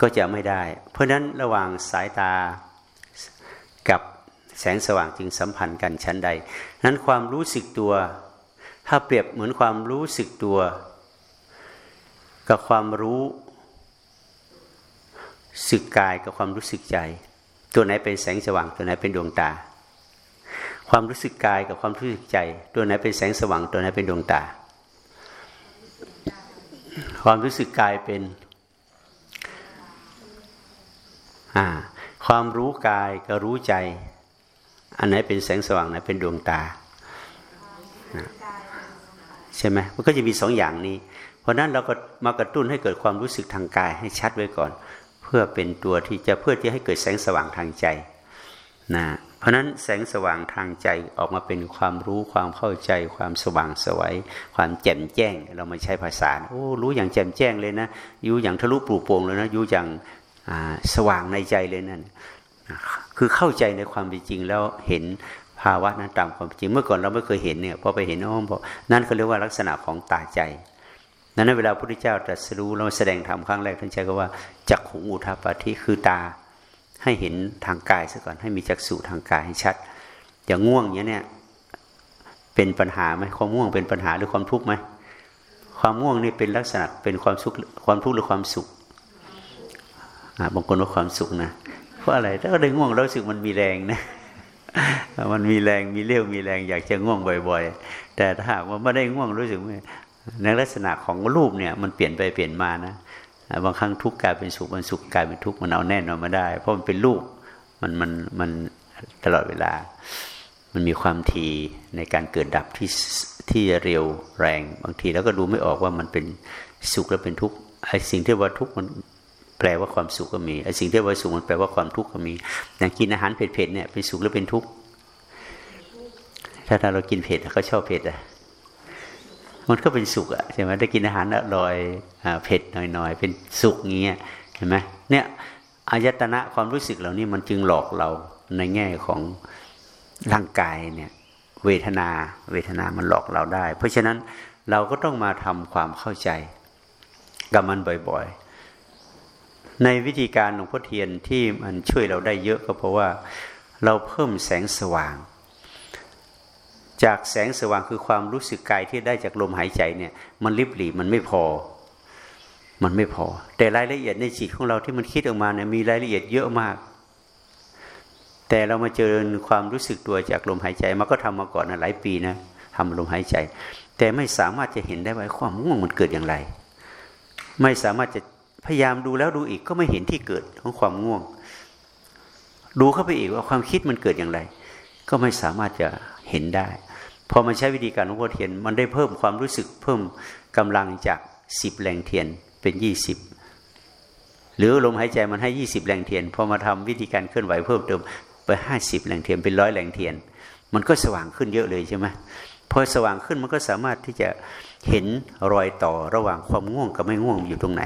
ก็จะไม่ได้ เพราะฉะนั้นระหว่างสายตากับแสงสว่างจึงสัมพันธ์กันชั้นใด นั้นความรู้สึกตัว ถ้าเปรียบเหมือนความรู้สึกตัว กับความรู้ สึกกายกับความรู้สึกใจ ตัวไหนเป็นแสงสว่าง ตัวไหนเป็นดวงตา ความรู้สึกกายกับความรู้สึกใจ ตัวไหนเป็นแสงสว่าง ตัวไหนเป็นดวงตา ความรู้สึกกายเป็นความรู้กายกับรู้ใจ อันไหนเป็นแสงสว่างไหนเป็นดวงตาใช่ไหมมันก็จะมีสองอย่างนี้ เพราะนั้นเราก็มากระตุ้นให้เกิดความรู้สึกทางกายให้ชัดไว้ก่อน พื่อเป็นตัวที่จะเพื่อที่ให้เกิดแสงสว่างทางใจนะเพราะนั้นแสงสว่างทางใจออกมาเป็นความรู้ความเข้าใจ ความสว่างสวัยความแจ่มแจ้ง เรามาใช้ภาษาโอ้รู้อย่างแจ่มแจ้งเลยนะอยู่อย่างทะลุปลุกโปร่งเลยนะอยู่อย่างสว่างในใจเลยนั่นคือเข้าใจในความเป็นจริงแล้วเห็นภาวะนั้นตามความจริงเมื่อก่อนเราไม่เคยเห็นเนี่ยพอไปเห็นอ้อมบอกนั่นเขาเรียกว่าลักษณะของตาใจ นั้นเวลาพระพุทธเจ้าตรัสรู้เราแสดงธรรมครั้งแรกท่านใช้คำว่าจักขุอุทาปาทิคือตา ให้เห็นทางกายซะก่อนให้มีจักษุทางกายให้ชัด อย่างง่วงเนี้ยเนี่ยเป็นปัญหาไหมความง่วงเป็นปัญหาหรือความทุกข์ไหมความง่วงนี่เป็นลักษณะเป็นความสุขความทุกข์หรือความสุขบางคนว่าความสุขนะเพราะอะไรถ้าได้ง่วงเราสึกมันมีแรงนะมันมีแรงมีเลี้ยวมีแรงอยากจะง่วงบ่อย ๆ แต่ถ้าหากว่าไม่ได้ง่วงรู้สึกไหม ในลักษณะของรูปเนี่ยมันเปลี่ยนไปเปลี่ยนมานะบางครั้งทุกข์กลายเป็นสุขมันสุขกลายเป็นทุกข์มันเอาแน่นอนมาได้ เพราะมันเป็นรูปมันมันมันตลอดเวลา มันมีความทีในการเกิดดับที่ที่เร็วแรง บางทีแล้วก็ดูไม่ออกว่ามันเป็นสุขแล้วเป็นทุกข์ไอ้สิ่งที่ว่าทุกข์มันแปลว่าความสุขก็มีไอ้สิ่งที่ว่าสุขมันแปลว่าความทุกข์ก็มีอย่างกินอาหารเผ็ดๆเนี่ยเป็นสุขหรือเป็นทุกข์ถ้าเรากินเผ็ดเขาชอบเผ็ดอะ มันก็เป็นสุขอะใช่ไหมได้กินอาหารอร่อยเผ็ดหน่อยๆ เป็นสุขเงี้ยเห็นไหมเนี่ยอายตนะความรู้สึกเหล่านี้มันจึงหลอกเราในแง่ของร่างกายเนี่ยเวทนาเวทนามันหลอกเราได้ เพราะฉะนั้นเราก็ต้องมาทำความเข้าใจกับมันบ่อยๆ ในวิธีการหลวงพ่อเทียนที่มันช่วยเราได้เยอะก็เพราะว่าเราเพิ่มแสงสว่าง จากแสงสว่างคือความรู้สึกกายที่ได้จากลมหายใจเนี่ย มันริบหรี่มันไม่พอ มันไม่พอ แต่รายละเอียดในจิตของเราที่มันคิดออกมาเนี่ยมีรายละเอียดเยอะมาก แต่เรามาเจอความรู้สึกตัวจากลมหายใจมันก็ทำมาก่อนนะหลายปีนะทำลมหายใจ แต่ไม่สามารถจะเห็นได้ว่าความง่วงมันเกิดอย่างไร ไม่สามารถจะพยายามดูแล้วดูอีกก็ไม่เห็นที่เกิดของความง่วง ดูเข้าไปอีกว่าความคิดมันเกิดอย่างไร ก็ไม่สามารถจะเห็นได้ พอมันใช้วิธีการหลวงพ่อเทียน มันได้เพิ่มความรู้สึกเพิ่มกำลังจากสิบแรงเทียนเป็นยี่สิบหรือลมหายใจมันให้ยี่สิบแรงเทียนพอมาทำวิธีการเคลื่อนไหวเพิ่มเติมไปห้าสิบแรงเทียนเป็นร้อยแรงเทียน มันก็สว่างขึ้นเยอะเลยใช่ไหมพอสว่างขึ้นมันก็สามารถที่จะเห็นรอยต่อระหว่างความง่วงกับไม่ง่วงอยู่ตรงไหน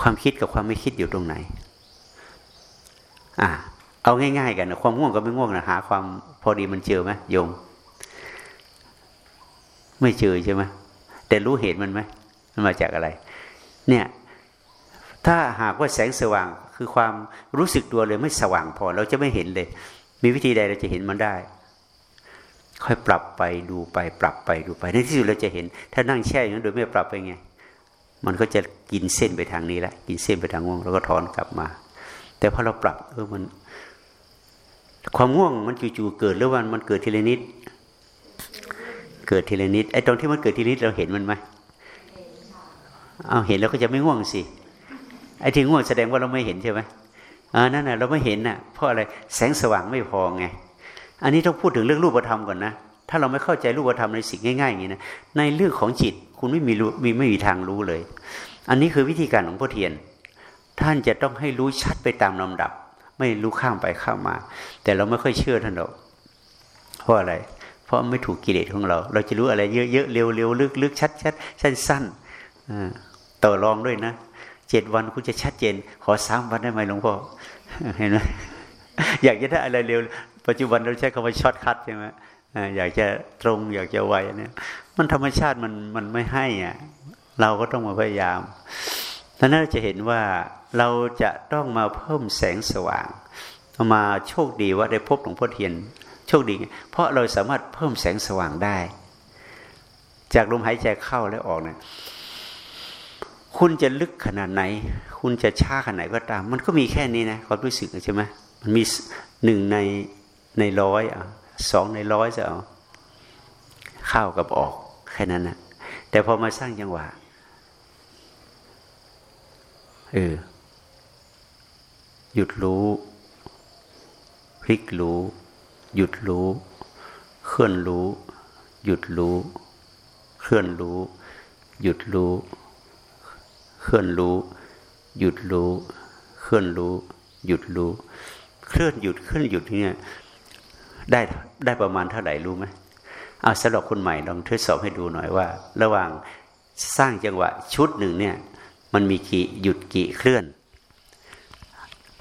ความคิดกับความไม่คิดอยู่ตรงไหน อ่าเอาง่าย ๆ กันนะความง่วงกับไม่ง่วงนะหา ความพอดีมันเจอไหมโยม ไม่เจอใช่ไหมแต่รู้เหตุมันไหมมันมาจากอะไร เนี่ย ถ้าหากว่าแสงสว่างคือความรู้สึกตัวเลยไม่สว่างพอ เราจะไม่เห็นเลย มีวิธีใดเราจะเห็นมันได้ ค่อยปรับไปดูไป ปรับไปดูไปในที่สุดเราจะเห็น ถ้านั่งแช่อย่างนั้นโดยไม่ปรับไปไง มันก็จะกินเส้นไปทางนี้ละกินเส้นไปทางง่วงแล้วก็ถอนกลับมา แต่พอเราปรับเออมัน ความง่วงมันจู่ๆเกิดหรือว่ามันเกิดทีละนิด เกิดทีละนิดไอ้ตรงที่มันเกิดทีละนิดเราเห็นมันไหมเอาเห็นแล้วก็จะไม่ง่วงสิไอ้ที่ง่วงแสดงว่าเราไม่เห็นใช่ไหมอ่านั่นน่ะเราไม่เห็นน่ะเพราะอะไรแสงสว่างไม่พอไงอันนี้ต้องพูดถึงเรื่องรูปธรรมก่อนนะถ้าเราไม่เข้าใจรูปธรรมในสิ่งง่ายๆอย่างนี้นะในเรื่องของจิตคุณไม่มีรู้มีไม่มีทางรู้เลย อันนี้คือวิธีการของพ่อเทียน ท่านจะต้องให้รู้ชัดไปตามลำดับ ไม่รู้ข้ามไปข้ามมา แต่เราไม่ค่อยเชื่อท่านหรอกเพราะอะไร เพราะไม่ถูกกิเลสของเรา เราจะรู้อะไรเยอะๆเร็วๆลึกๆชัดๆสั้นๆต่อรองด้วยนะเจ็ดวันคุณจะชัดเจน ขอสามวันได้ไหมหลวงพ่อเห็นไหมอยากจะได้อะไรเร็ว ปัจจุบันเราใช้คำว่า shortcut ใช่ไหมอยากจะตรง อยากจะไวเนี่ยมันธรรมชาติมันมันไม่ให้อะเราก็ต้องมาพยายามท่านั้นจะเห็นว่าเราจะต้องมาเพิ่มแสงสว่างมาโชคดีว่าได้พบหลวงพ่อเทียน โชคดีเพราะเราสามารถเพิ่มแสงสว่างได้ จากลมหายใจเข้าและออกเนี่ยคุณจะลึกขนาดไหน คุณจะช้าขนาดไหนก็ตาม มันก็มีแค่นี้นะความรู้สึกใช่ไหมมันมีหนึ่งในในร้อยอะสองในร้อยจะเอาเข้ากับออกแค่นั้นนะแต่พอมาสร้างจังหวะเออหยุดรู้ พลิกรู้ หยุดรู้ เคลื่อนรู้ หยุดรู้ เคลื่อนรู้ หยุดรู้ เคลื่อนรู้ หยุดรู้ เคลื่อนรู้ หยุดรู้ เคลื่อนหยุดเคลื่อนหยุดเนี่ยได้ได้ประมาณเท่าไหร่รู้ไหมเอาสำหรับคนใหม่ลองทดสอบให้ดูหน่อยว่า ระหว่างสร้างจังหวะชุดหนึ่งเนี่ย มันมีกี่หยุดกี่เคลื่อน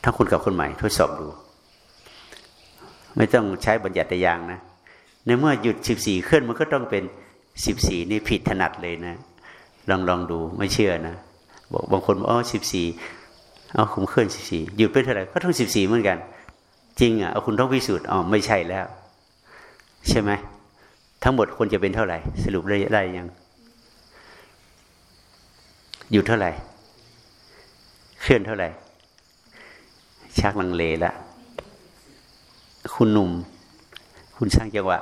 ทั้งคุณกับคนใหม่ทดสอบดู ไม่ต้องใช้บัญญัติยางนะในเมื่อหยุดสิบสี่เคลื่อนมันก็ต้องเป็นสิบสี่นี่ผิดถนัดเลยนะ ลองลองดูไม่เชื่อนะบอกบางคนบอกอ๋อสิบสี่เอาคุมเคลื่อนสิบสี่หยุดเป็นเท่าไหร่ก็ต้องสิบสี่เหมือนกัน จริงอะเอาคุณต้องพิสูจน์อ๋อไม่ใช่แล้ว ใช่ไหมทั้งหมดคนจะเป็นเท่าไหร่ สรุปได้ได้ยังหยุดเท่าไหร่ เคลื่อนเท่าไหร่ชักลังเลละ คุณหนุ่ม คุณสร้างจังหวะ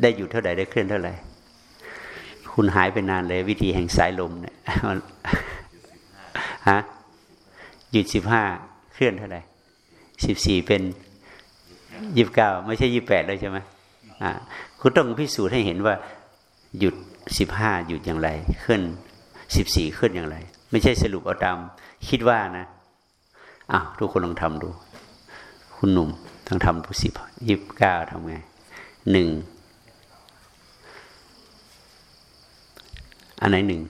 ได้หยุดเท่าไหร่ได้เคลื่อนเท่าไหร่ คุณหายไปนานเลย วิธีแห่งสายลมเนี่ยฮะหยุดสิบห้าเคลื่อนเท่าไหร่สิบสี่เป็นยี่สิบเก้าไม่ใช่ยี่แปดเลยใช่ไหมอ่าคุณต้องพิสูจน์ให้เห็นว่า หยุดสิบห้าหยุดอย่างไรเคลื่อนสิบสี่เคลื่อนอย่างไร ไม่ใช่สรุปเอาตามคิดว่านะอ้าวทุกคนลองทำดู คุณหนุ่ม ต้องทำสิบยี่สิบเก้าทำไงหนึ่งอันไหนหนึ่ง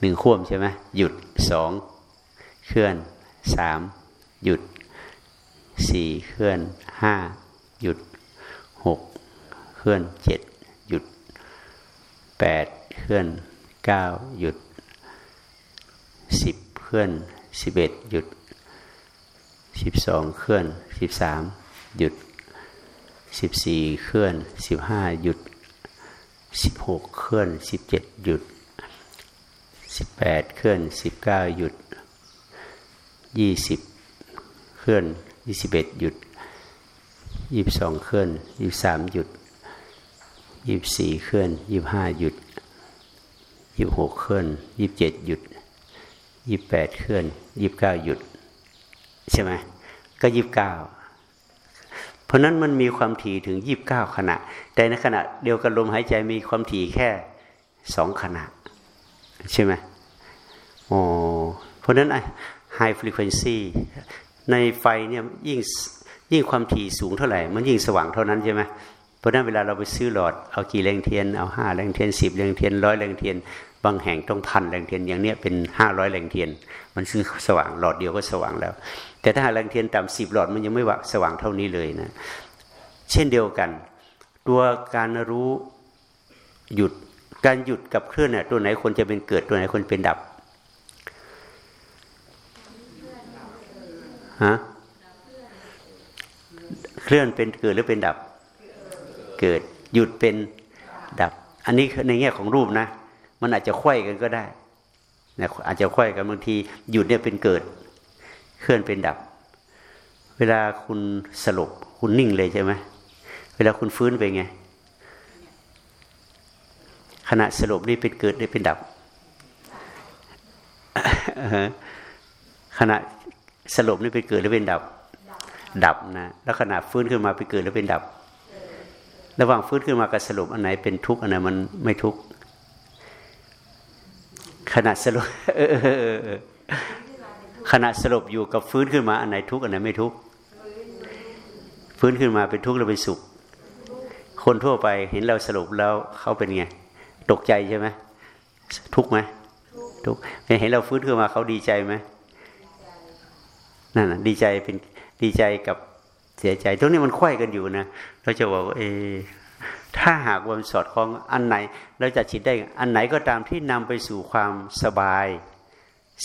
หนึ่งข่วมใช่ไหมหยุดสองเคลื่อนสามหยุดสี่เคลื่อนห้าหยุดหกเคลื่อนเจ็ดหยุดแปดเคลื่อนเก้าหยุดสิบเคลื่อนสิบเอ็ดหยุด สิบสองเคลื่อนสิบสามหยุดสิบสี่เคลื่อนสิบห้าหยุดสิบหกเคลื่อนสิบเจ็ดหยุดสิบแปดเคลื่อนสิบเก้าหยุดยี่สิบเคลื่อนยี่สิบเอ็ดหยุดยี่สิบสองเคลื่อนยี่สามหยุดยี่สี่เคลื่อนยี่บห้าหยุดยี่บหกเคลื่อนยี่บเจ็ดหยุดยี่แปดเคลื่อนยี่บเก้าหยุด ใช่ไหมก็ยี่บเก้าเพราะนั้นมันมีความถี่ถึงยี่บเก้าขณะ แต่ในขณะเดียวกันลมหายใจมีความถี่แค่สองขณะ ใช่ไหมโอ้เพราะนั้น high frequency ในไฟเนี่ยยิ่งยิ่งความถี่สูงเท่าไหร่ มันยิ่งสว่างเท่านั้นใช่ไหมเพราะนั้นเวลาเราไปซื้อหลอดเอากี่แรงเทียนเอาห้าแรงเทียนสิบแรงเทียนร้อยแรงเทียน บางแห่งต้องพันแรงเทียนอย่างเนี้ยเป็นห้าร้อยแรงเทียน มันซึ่งสว่างหลอดเดียวก็สว่างแล้ว แต่ถ้าหาแรงเทียนต่ำสิบหลอดมันยังไม่สว่างเท่านี้เลยนะ เช่นเดียวกัน ตัวการรู้หยุดการหยุดกับเคลื่อนเนี่ยตัวไหนคนจะเป็นเกิดตัวไหนคนเป็นดับฮะเคลื่อนเป็นเกิดหรือเป็นดับ เกิดหยุดเป็นดับ อันนี้ในแง่ของรูปนะ มันอาจจะควยกันก็ได้นะอาจจะควยกันบางทีหยุดเนี่ยเป็นเกิด เคลื่อนเป็นดับ เวลาคุณสลบคุณนิ่งเลยใช่ไหมเวลาคุณฟื้นไปไง ขณะสลบนี่เป็นเกิดนี่เป็นดับขณะสลบนี่เป็นเกิดหรือเป็นดับ ดับนะ แล้วขณะฟื้นขึ้นมาเป็นเกิดหรือเป็นดับ ระหว่างฟื้นขึ้นมากับสรุปอันไหนเป็นทุกข์อันไหนมันไม่ทุกข์ขณะสรุป ขณะสรุปอยู่กับฟื้นขึ้นมาอันไหนทุกข์อันไหนไม่ทุกข์ฟื้นขึ้นมาเป็นทุกข์หรือเป็นสุข คนทั่วไปเห็นเราสรุปแล้วเขาเป็นไงตกใจใช่ไหมทุกข์ไหมทุกข์เห็นเราฟื้นขึ้นมาเขาดีใจไหมนั่นดีใจเป็นดีใจกับเสียใจตรงนี้มันค่อยกันอยู่นะเราจะบอกว่าเอถ้าหากวันสอดคล้องอันไหน เราจะจิตได้อันไหนก็ตามที่นำไปสู่ความสบาย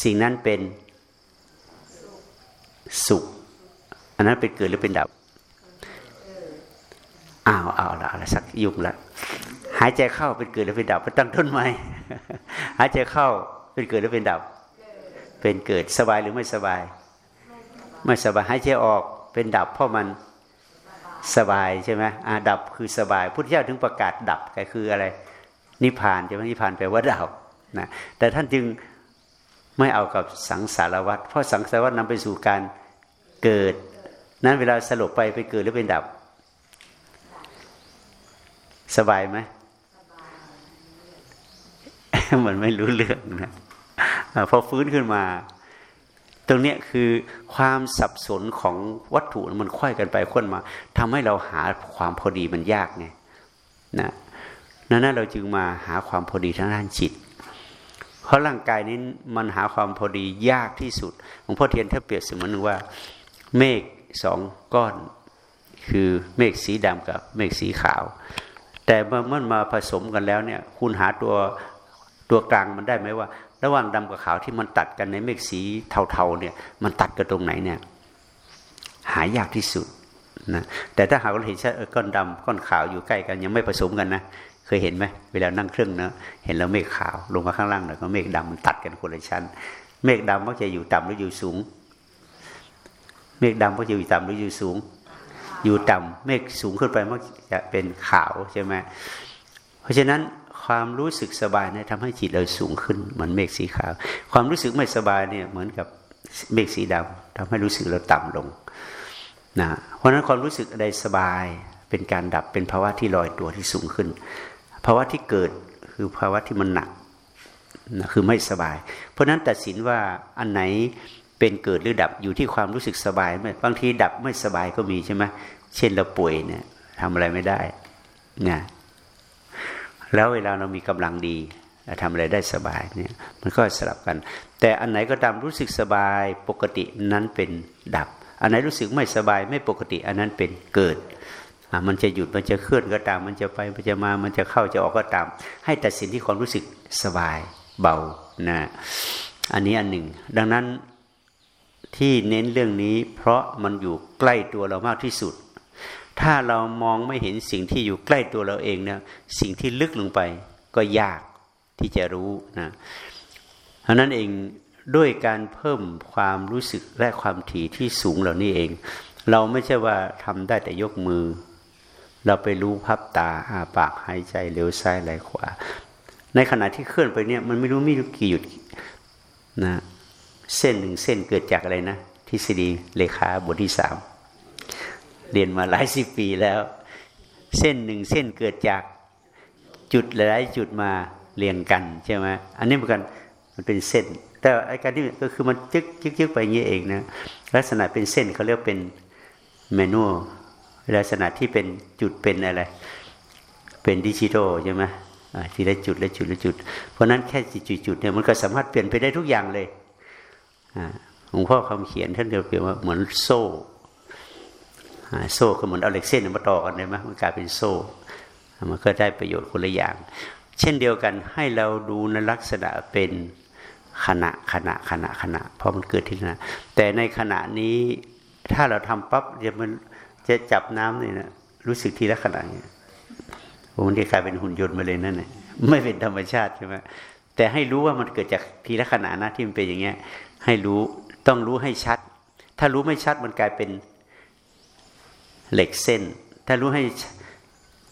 สิ่งนั้นเป็น สุข อันนั้นเป็นเกิดหรือเป็นดับอ้าวเอาละอะไรสักยุ่งละหายใจเข้าเป็นเกิดหรือเป็นดับไปตั้งต้นไม้หายใจเข้าเป็นเกิดหรือเป็นดับ เป็นเกิดสบายหรือไม่สบาย ไม่สบายหายใจออกเป็นดับ เพราะมันสบายใช่ไหมอ่าดับคือสบายพุทธเจ้าถึงประกาศดับก็คืออะไร นิพพานใช่ไหมนิพพานแปลว่าดับนะแต่ท่านจึงไม่เอากับสังสารวัฏเพราะสังสารวัฏนำไปสู่การ เกิด นั้นเวลาสลบไปไปเกิดหรือเป็นดับ สบายไหมมันไม่รู้เรื่องนะพอฟื้นขึ้นมา ตรงนี้คือความสับสนของวัตถุมันค่อยกันไปค้นมาทำให้เราหาความพอดีมันยากไงนะนั้นเราจึงมาหาความพอดีทางด้านจิต เพราะร่างกายนี้มันหาความพอดียากที่สุดหลวงพ่อเทียนถ้าเปรียบเสมือนว่า เมฆสองก้อน คือเมฆสีดำกับเมฆสีขาว แต่เมื่อมันมาผสมกันแล้วเนี่ย คุณหาตัวตัวกลางมันได้ไหมว่า ระหว่างดำกับขาวที่มันตัดกันในเมฆสีเทาๆเนี่ย มันตัดกันตรงไหนเนี่ย หายากที่สุดนะแต่ถ้าหากเราเห็นชัดก้อนดำก้อนขาวอยู่ใกล้กัน ยังไม่ผสมกันนะเคยเห็นไหมเวลานั่งเครื่องนะเห็นแล้วเมฆขาวลงมาข้างล่างหน่อยก็เมฆดำมันตัดกันคนละชั้น เมฆดำมักจะอยู่ต่ำหรืออยู่สูง เมฆดำมักจะอยู่ต่ำหรืออยู่สูง อยู่ต่ำเมฆสูงขึ้นไปมักจะเป็นขาวใช่ไหมเพราะฉะนั้นความรู้สึกสบายเนี่ยทำให้จิตเราสูงขึ้นเหมือนเมฆสีขาว ความรู้สึกไม่สบายเนี่ยเหมือนกับเมฆสีดำทำให้รู้สึกเราต่ำลงนะเพราะฉะนั้นความรู้สึกอะไรสบายเป็นการดับเป็นภาวะที่ลอยตัวที่สูงขึ้น ภาวะที่เกิดคือภาวะที่มันหนักนะคือไม่สบาย เพราะฉะนั้นตัดสินว่าอันไหน เป็นเกิดหรือดับอยู่ที่ความรู้สึกสบายไหมบางทีดับไม่สบายก็มีใช่ไหมเช่นเราป่วยเนี่ยทำอะไรไม่ได้นะแล้วเวลาเรามีกำลังดีทำอะไรได้สบายเนี่ยมันก็สลับกัน แต่อันไหนก็ตามรู้สึกสบายปกตินั้นเป็นดับ อันไหนรู้สึกไม่สบายไม่ปกติ อันนั้นเป็นเกิดมันจะหยุดมันจะเคลื่อนก็ตาม มันจะไปมันจะมามันจะเข้าจะออกก็ตาม ให้ตัดสินที่ความรู้สึกสบายเบานะอันนี้อันหนึ่ง ดังนั้น ที่เน้นเรื่องนี้ เพราะมันอยู่ใกล้ตัวเรามากที่สุด ถ้าเรามองไม่เห็นสิ่งที่อยู่ใกล้ตัวเราเองเนี่ยสิ่งที่ลึกลงไปก็ยากที่จะรู้นะเพราะนั้นเองด้วยการเพิ่มความรู้สึกและความถี่ที่สูงเหล่านี้เอง เราไม่ใช่ว่าทำได้แต่ยกมือ เราไปรู้พับตาอาปากหายใจเลี้ยวซ้ายไหลขวา ในขณะที่เคลื่อนไปเนี่ยมันไม่รู้มีกี่หยุด เส้นหนึ่งเส้นเกิดจากอะไรนะ ทฤษฎีเลขาบทที่สามเรียนมาหลายสิบปีแล้ว เส้นหนึ่งเส้นเกิดจากจุดหลายจุดมาเรียงกันใช่ไหมอันนี้เหมือนกันมันเป็นเส้น แต่ไอ้การที่ก็คือมันจึกจึกจึกไปอย่างนี้เองนะลักษณะเป็นเส้นเขาเรียกเป็นเมนูลักษณะที่เป็นจุดเป็นอะไร เป็นดิจิทัลใช่ไหมทีละจุดละจุดละจุด เพราะนั้นแค่จุดจุดเนี่ยมันก็สามารถเปลี่ยนไปได้ทุกอย่างเลย หลวงพ่อคำเขียนท่านเดียวเปรียบว่าเหมือนโซ่โซ่ก็เหมือนเอาเหล็กเส้นมาต่อกันได้ไหมมันกลายเป็นโซ่ มันก็ได้ประโยชน์คนละอย่าง เช่นเดียวกันให้เราดูในลักษณะเป็นขณะขณะขณะขณะเพราะมันเกิดที่ขณะ แต่ในขณะนี้ถ้าเราทำปั๊บจะมันจะจับน้ำเนี่ยนะรู้สึกทีละขณะเนี่ยมันจะกลายเป็นหุ่นยนต์มาเลยนั่นแหละไม่เป็นธรรมชาติใช่ไหมแต่ให้รู้ว่ามันเกิดจากทีละขณะนะที่มันเป็นอย่างเงี้ย ให้รู้ต้องรู้ให้ชัด ถ้ารู้ไม่ชัดมันกลายเป็นเหล็กเส้น ถ้ารู้ให้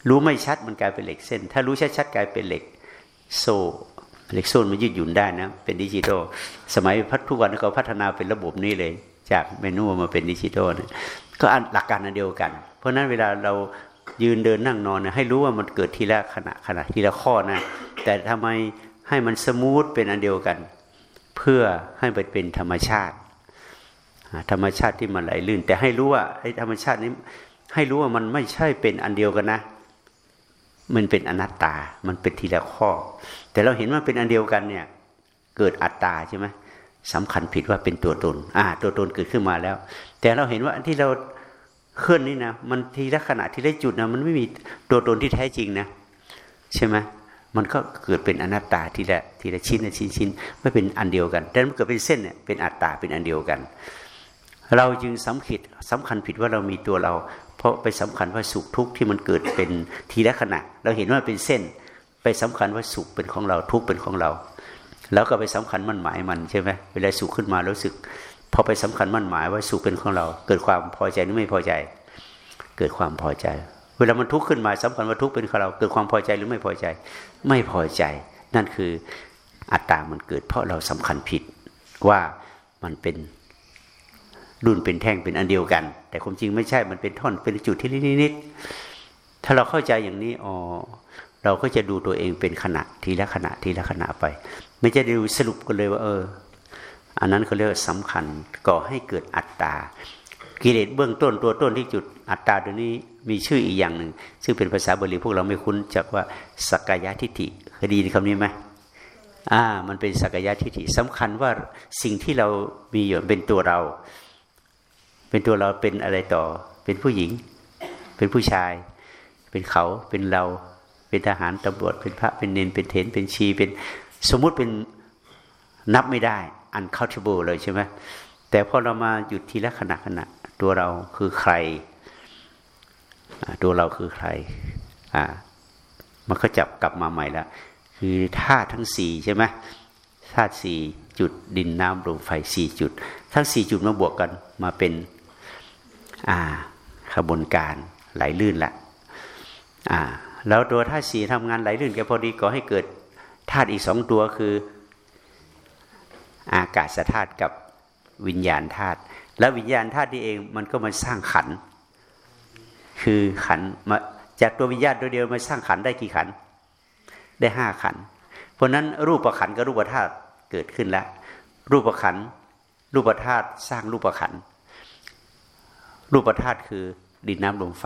รู้ไม่ชัดมันกลายเป็นเหล็กเส้น ถ้ารู้ชัดๆกลายเป็นเหล็กโซ่เหล็กโซ่มันยืดหยุ่นได้นะ เป็นดิจิทัลสมัยพัฒทุกวันเขาพัฒนาเป็นระบบนี้เลย จาก manual มาเป็นดิจิทัลก็อันหลักการอันเดียวกัน เพราะนั้นเวลาเรายืนเดินนั่งนอนนะให้รู้ว่ามันเกิดทีละขณะขณะทีละข้อนะแต่ทำไมให้มัน smooth เป็นอันเดียวกัน เพื่อให้มันเป็นธรรมชาติ ธรรมชาติที่มันไหลลื่น แต่ให้รู้ว่าไอ้ธรรมชาตินี้ ให้รู้ว่ามันไม่ใช่เป็นอันเดียวกันนะ มันเป็นอนัตตา มันเป็นทีละข้อ แต่เราเห็นว่าเป็นอันเดียวกันเนี่ย เกิดอัตตาใช่ไหมสำคัญผิดว่าเป็นตัวตน อ่า ตัวตนเกิดขึ้นมาแล้ว แต่เราเห็นว่าที่เราเคลื่อนนี่นะ มันทีละขณะทีละจุดนะ มันไม่มีตัวตนที่แท้จริงนะ ใช่ไหม มันก็เกิดเป็นอนัตตาทีละทีละชิ้นละชิ้นชิ้นไม่เป็นอันเดียวกัน แต่มันเกิดเป็นเส้นเนี่ยเป็นอัตตาเป็นอันเดียวกัน เราจึงสำคิดสำคัญผิดว่าเรามีตัวเรา เพราะไปสำคัญว่าสุขทุกข์ที่มันเกิดเป็นทีละขณะ เราเห็นว่าเป็นเส้น ไปสำคัญว่าสุขเป็นของเราทุกข์เป็นของเรา แล้วก็ไปสำคัญมั่นหมายมันใช่ไหมเวลาสุขขึ้นมารู้สึก พอไปสำคัญมั่นหมายว่าสุขเป็นของเรา เกิดความพอใจหรือไม่พอใจ เกิดความพอใจ เวลามันทุกข์ขึ้นมาสำคัญว่าทุกข์เป็นของเราเกิดความพอใจหรือไม่พอใจ ไม่พอใจ นั่นคืออัตตามันเกิด เพราะเราสำคัญผิดว่ามันเป็นดุนเป็นแท่งเป็นอันเดียวกัน แต่ความจริงไม่ใช่มันเป็นท่อนเป็นจุดที่นิดๆถ้าเราเข้าใจอย่างนี้อ๋อเราก็จะดูตัวเองเป็นขณะทีละขณะทีละขณะไป ไม่จะดูสรุปกันเลยว่าเออ อันนั้นเขาเรียกสำคัญก่อให้เกิดอัตตากิเลสเบื้องต้นตัวต้นที่จุดอัตตาตัวนี้ มีชื่ออีกอย่างหนึ่ง ซึ่งเป็นภาษาบาลีพวกเราไม่คุ้นจักว่าสักกายทิฏฐิเคยดีคำนี้ไหมอ่า มันเป็นสักกายทิฏฐิสำคัญว่าสิ่งที่เรามีอยู่เป็นตัวเรา เป็นตัวเราเป็นอะไรต่อ เป็นผู้หญิง เป็นผู้ชาย เป็นเขาเป็นเรา เป็นทหารตำรวจเป็นพระเป็นเนนเป็นเถนเป็นชีเป็นสมมุติเป็นนับไม่ได้ uncountable เลยใช่ไหมแต่พอเรามาหยุดทีละขณะขณะตัวเราคือใคร ตัวเราคือใคร อ่า มันก็จับกลับมาใหม่แล้วคือธาตุทั้งสี่ใช่ไหมธาตุสี่จุดดินน้ำลมไฟสี่จุด ทั้งสี่จุดมาบวกกันมาเป็น อ่าขบวนการไหลลื่นละอ่า แล้วตัวธาตุสี่ทำงานไหลลื่นแกพอดีก็ให้เกิดธาตุอีกสองตัวคือ อากาศธาตุกับวิญญาณธาตุแล้ววิญญาณธาตุที่เองมันก็มาสร้างขัน คือขันมาจากตัววิญญาณตัวเดียวมาสร้างขันได้กี่ขันได้ห้าขัน เพราะนั้นรูปประขันกับรูปธาตุเกิดขึ้นแล้ว รูปประขันรูปธาตุสร้างรูปประขันรูปธาตุคือดินน้ำลมไฟ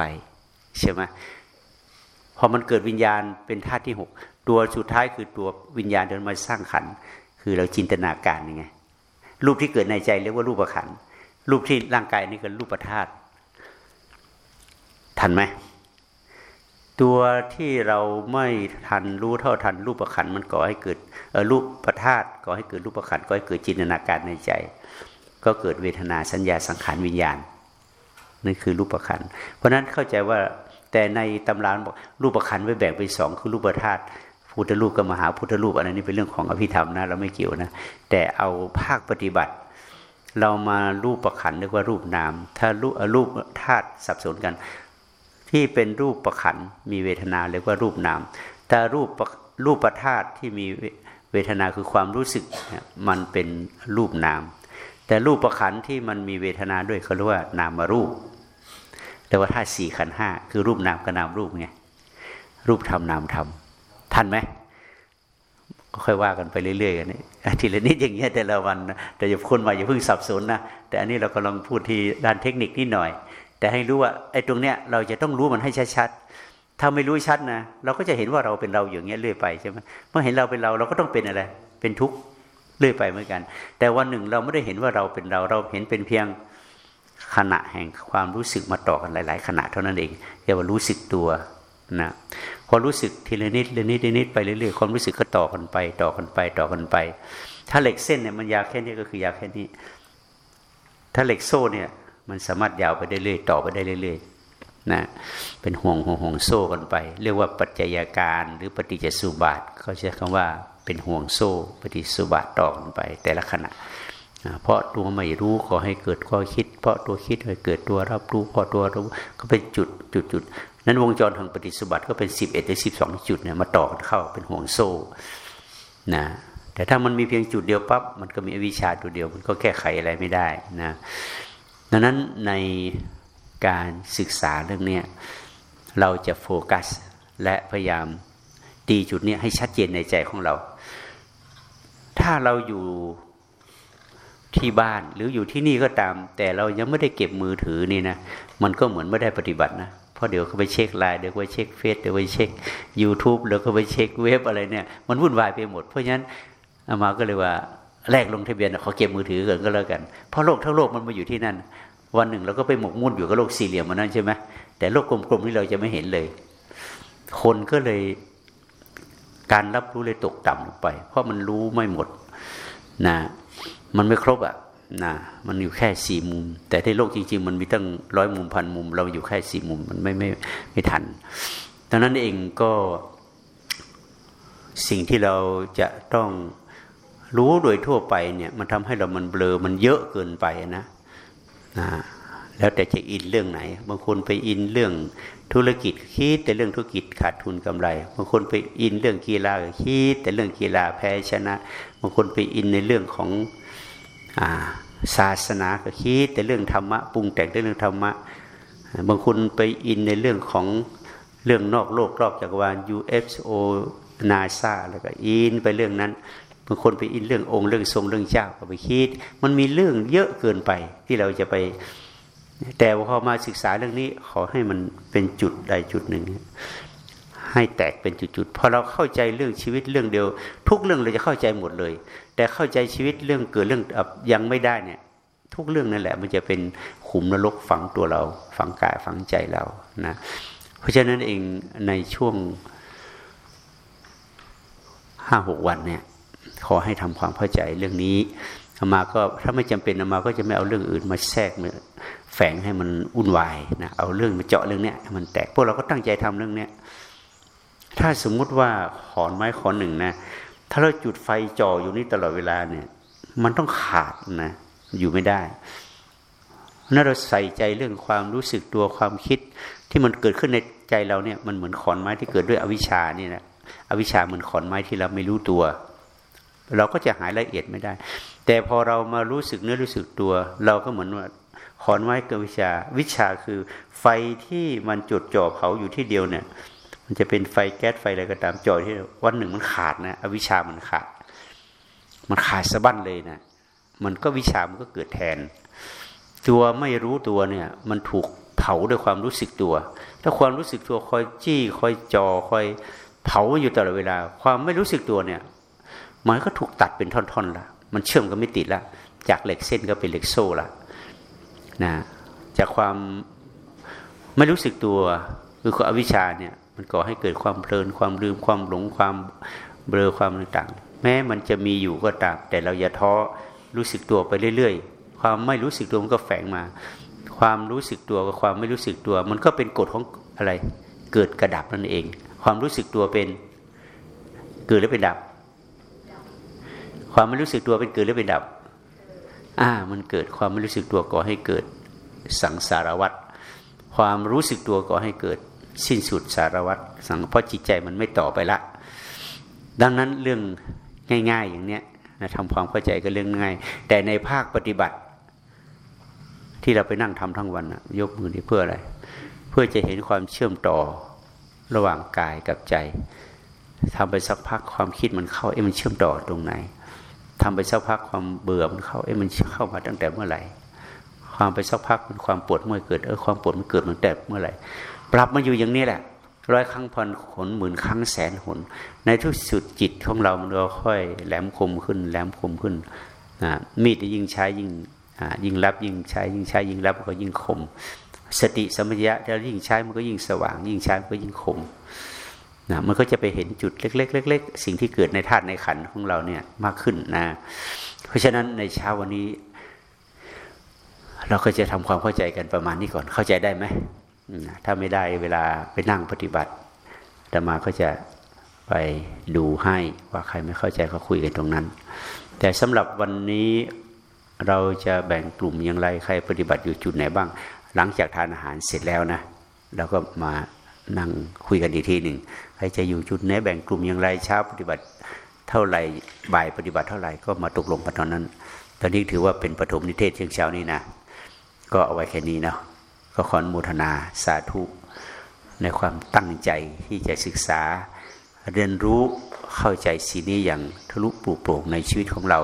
ใช่ไหมพอมันเกิดวิญญาณเป็นธาตุที่หกตัวสุดท้ายคือตัววิญญาณเดินมาสร้างขันคือเราจินตนาการยังไงรูปที่เกิดในใจเรียกว่ารูปขันรูปที่ร่างกายนี่คือรูปธาตุ ทันไหมตัวที่เราไม่ทันรู้เท่าทันรูปประขันมันก่อให้เกิดรูปประธาตก่อให้เกิดรูปประขันก่อให้เกิดจินตนาการในใจ ก็เกิดเวทนาสัญญาสังขารวิญญาณนั่นคือรูปประขันเพราะนั้นเข้าใจว่าแต่ในตำราบอกรูปประขันไว้แบ่งเป็นสองคือรูปธาตพุทธรูปกับมหาพุทธรูปอะไรนี้เป็นเรื่องของอภิธรรมนะเราไม่เกี่ยวนะ แต่เอาภาคปฏิบัติ เรามารูปประขันเรียกว่ารูปนาม ถ้ารูปรูปธาตุสับสนกัน ที่เป็นรูปประขันมีเวทนาเรียกว่ารูปนามแต่รูปรูปประธาตุที่มีเวทนาคือความรู้สึกมันเป็นรูปนาม แต่รูปประขันที่มันมีเวทนาด้วยเขาเรียกว่า นามรูป แต่ว่าธาตุสี่ขันห้าคือรูปนามกับนามรูปไงรูปธรรมนามธรรมทันไหมก็ค่อยว่ากันไปเรื่อยๆกันนี่ทีละนิดอย่างเงี้ยแต่ละวันนะแต่อย่าคนมาอย่าเพิ่งสับสนนะแต่อันนี้เราก็ลองพูดที่ด้านเทคนิคนิดหน่อย แต่ให้รู้ว่าไอ้ตรงเนี้ยเราจะต้องรู้มันให้ชัดๆถ้าไม่รู้ชัดนะเราก็จะเห็นว่าเราเป็นเราอย่างเงี้ยเรื่อยไปใช่ไหมเมื่อเห็นเราเป็นเราเราก็ต้องเป็นอะไร เป็นทุกข์เรื่อยไปเหมือนกัน แต่วันหนึ่งเราไม่ได้เห็นว่าเราเป็นเรา เราเห็นเป็นเพียงขณะแห่งความรู้สึกมาต่อกันหลาย ๆ ขณะเท่านั้นเองเรียกว่ารู้สึกตัวนะพอรู้สึกทีละนิดละนิดละนิดไปเรื่อยๆความรู้สึกก็ต่อกันไป ต่อกันไป ต่อกันไป ถ้าเหล็กเส้นเนี่ยมันยาวแค่นี้ก็คือยาวแค่นี้ ถ้าเหล็กโซ่เนี่ย มันสามารถยาวไปได้เรื่อยต่อไปได้เรื่อยๆนะเป็นห่วงห่วงห่วงโซ่กันไป เรียกว่าปัจจัยการหรือปฏิจจสุบาทเขาใช้คำว่าเป็นห่วงโซ่ปฏิสุบาทต่อกันไป แต่ละขณะ เพราะตัวไม่รู้ขอให้เกิดความคิด เพราะตัวคิดให้เกิดตัวรับรู้เพราะตัวรู้ก็เป็นจุดจุดจุดนั้นวงจรทางปฏิสุบัติก็เป็นสิบเอ็ดหรือสิบสองจุดเนี่ยมาต่อกันเข้าเป็นห่วงโซ่นะแต่ถ้ามันมีเพียงจุดเดียวปั๊บมันก็มีอวิชชาตัวเดียว มันก็แก้ไขอะไรไม่ได้นะ ดังนั้นในการศึกษาเรื่องนี้เราจะโฟกัส และพยายามตีจุดนี้ให้ชัดเจนในใจของเรา ถ้าเราอยู่ที่บ้านหรืออยู่ที่นี่ก็ตาม แต่เรายังไม่ได้เก็บมือถือนี่นะมันก็เหมือนไม่ได้ปฏิบัตินะเพราะเดี๋ยวเขาไปเช็คไลน์เดี๋ยวไปเช็คเฟซเดี๋ยวไปเช็ค YouTube เดี๋ยวก็ไปเช็คเว็บอะไรเนี่ย มันวุ่นวายไปหมด เพราะฉะนั้นอามาก็เลยว่า แรกลงทะเบียนเขอเก็บมือถือก่อนก็แล้วกัน เพราะโลกทั้งโลกมันมาอยู่ที่นั่น วันหนึ่งเราก็ไปหมกมุ่นอยู่กับโลกสี่เหลี่ยมมันนั่นใช่ไหมแต่โลกกลมๆนี่เราจะไม่เห็นเลย คนก็เลยการรับรู้เลยตกต่ำลงไป เพราะมันรู้ไม่หมดนะมันไม่ครบอะนะมันอยู่แค่สี่มุม แต่ในโลกจริง ๆ มันมีตั้งร้อยมุมพันมุม เราอยู่แค่สี่มุมมันไม่ไม่ไม่ทันดังนั้นเองก็สิ่งที่เราจะต้อง รู้โดยทั่วไปเนี่ย มันทำให้เรามันเบลอมันเยอะเกินไปนะนะแล้วแต่จะอินเรื่องไหน บางคนไปอินเรื่องธุรกิจคิดแต่เรื่องธุรกิจขาดทุนกำไร บางคนไปอินเรื่องกีฬาคิดแต่เรื่องกีฬาแพ้ชนะ บางคนไปอินในเรื่องของอาศาสนาก็คิดแต่เรื่องธรรมะปรุงแต่งเรื่องธรรมะ บางคนไปอินในเรื่องของเรื่องนอกโลกรอบจักรวาล UFO นาซาแล้วก็อินไปเรื่องนั้น บางคนไปอินเรื่ององค์เรื่องทรงเรื่องเจ้าก็ไปคิด มันมีเรื่องเยอะเกินไปที่เราจะไป แต่พอมาศึกษาเรื่องนี้ ขอให้มันเป็นจุดใดจุดหนึ่ง ให้แตกเป็นจุดๆพอเราเข้าใจเรื่องชีวิตเรื่องเดียว ทุกเรื่องเราจะเข้าใจหมดเลย แต่เข้าใจชีวิตเรื่องเกิดเรื่องยังไม่ได้เนี่ย ทุกเรื่องนั่นแหละ มันจะเป็นขุมนรกฝังตัวเรา ฝังกายฝังใจเรานะเพราะฉะนั้นเองในช่วงห้าหกวันเนี่ย ขอให้ทำความเข้าใจเรื่องนี้อามาก็ถ้าไม่จำเป็นอามาก็จะไม่เอาเรื่องอื่นมาแทรกมาแฝงให้มันอุ่นวายนะเอาเรื่องมาเจาะเรื่องเนี้ยมันแตกพวกเราก็ตั้งใจทำเรื่องเนี้ยถ้าสมมุติว่าขอนไม้ขอนหนึ่งนะถ้าเราจุดไฟจ่ออยู่นี่ตลอดเวลาเนี่ยมันต้องขาดนะอยู่ไม่ได้นั่นเราใส่ใจเรื่องความรู้สึกตัวความคิดที่มันเกิดขึ้นในใจเราเนี่ยมันเหมือนขอนไม้ที่เกิดด้วยอวิชชานี่นะอวิชชาเหมือนขอนไม้ที่เราไม่รู้ตัว เราก็จะหายละเอียดไม่ได้ แต่พอเรามารู้สึกเนื้อรู้สึกตัว เราก็เหมือนว่าขอนไม้กับวิชาวิชาคือ ไฟที่มันจุดจ่อเผาอยู่ที่เดียวเนี่ย มันจะเป็นไฟแก๊สไฟอะไรก็ตามจ่อที่วันหนึ่งมันขาดนะอวิชามันขาด มันขาดสะบั้นเลยนะมันก็วิชามันก็เกิดแทน ตัวไม่รู้ตัวเนี่ย มันถูกเผาด้วยความรู้สึกตัว ถ้าความรู้สึกตัวคอยจี้คอยจอ่อคอยเผาอยู่ตลอดเวลา ความไม่รู้สึกตัวเนี่ย มันก็ถูกตัดเป็นท่อนๆละมันเชื่อมกันไม่ติดละจากเหล็กเส้นก็เป็นเหล็กโซ่ละนะจากความไม่รู้สึกตัวคือความอวิชชาเนี่ย มันก่อให้เกิดความเพลินความลืมความหลงความเบลอความต่างๆ แม้มันจะมีอยู่ก็ตาม แต่เราอย่าท้อรู้สึกตัวไปเรื่อยๆ ความไม่รู้สึกตัวมันก็แฝงมา ความรู้สึกตัวกับความไม่รู้สึกตัว มันก็เป็นกฎของอะไร เกิดกระดับนั่นเอง ความรู้สึกตัวเป็น เกิดแล้วเป็นดับ ความไม่รู้สึกตัวเป็นเกิดหรือเป็นดับ อ่า มันเกิดความไม่รู้สึกตัวก่อให้เกิดสังสารวัตรความรู้สึกตัวก่อให้เกิดสิ้นสุดสารวัตรสังเพราะจิตใจมันไม่ต่อไปละ ดังนั้นเรื่องง่าย ๆ อย่างเนี้ยทำความเข้าใจก็เรื่องง่าย แต่ในภาคปฏิบัติ ที่เราไปนั่งทำทั้งวันยกมือนี่เพื่ออะไร เพื่อจะเห็นความเชื่อมต่อระหว่างกายกับใจทำไปสักพักความคิดมันเข้าเอ้มันเชื่อมต่อตรงไหน ทำไปสักพักความเบื่อมันเข้าเอ้มันเข้ามาตั้งแต่เมื่อไหร่ ความไปสักพักมันความปวดเมื่อเกิดเออความปวดมันเกิดตั้งแต่เมื่อไหร่ปรับมาอยู่อย่างนี้แหละร้อยครั้งพันหนหมื่นครั้งแสนหนในทุกสุดจิตของเรามันก็ค่อยแหลมคมขึ้น แหลมคมขึ้นมีดยิ่งใช้ยิ่งยิ่งรับยิ่งใช้ยิ่งใช้ยิ่งรับก็ยิ่งคม สติสมัญญะแล้ยิ่งใช้มันก็ยิ่งสว่าง ยิ่งใช้มันก็ยิ่งคม นะมันก็จะไปเห็นจุดเล็กๆเล็กๆสิ่งที่เกิดในธาตุในขันของเราเนี่ยมากขึ้นนะ เพราะฉะนั้นในเช้าวันนี้ เราก็จะทำความเข้าใจกันประมาณนี้ก่อนเข้าใจได้ไหมถ้าไม่ได้เวลาไปนั่งปฏิบัติแต่มาก็จะไปดูให้ว่าใครไม่เข้าใจก็คุยกันตรงนั้น แต่สำหรับวันนี้เราจะแบ่งกลุ่มอย่างไรใครปฏิบัติอยู่จุดไหนบ้าง หลังจากทานอาหารเสร็จแล้วนะเราก็มานั่งคุยกันอีกทีหนึ่ง รจะอยู่จุดไหนแบ่งกลุ่มอย่างไรเช้าปฏิบัติเท่าไหร่บ่ายปฏิบัติเท่าไหร่ก็มาตกลงกันตอนนั้น ตอนนี้ถือว่าเป็นปฐมนิเทศเชิงเช้านี้นะก็เอาไว้แค่นี้เนาะก็ขอนมูทนาสาธุในความตั้งใจที่จะศึกษา เรียนรู้เข้าใจสีนี้อย่างทะลุปลุกโปร่งในชีวิตของเรา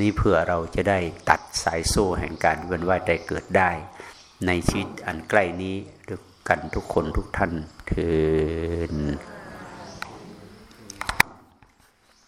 นี่เพื่อเราจะได้ตัดสายโซ่แห่งการเวียนว่ายใจเกิดได้ ในชีวิตอันใกล้นี้ กันทุกคนทุกท่านเทอ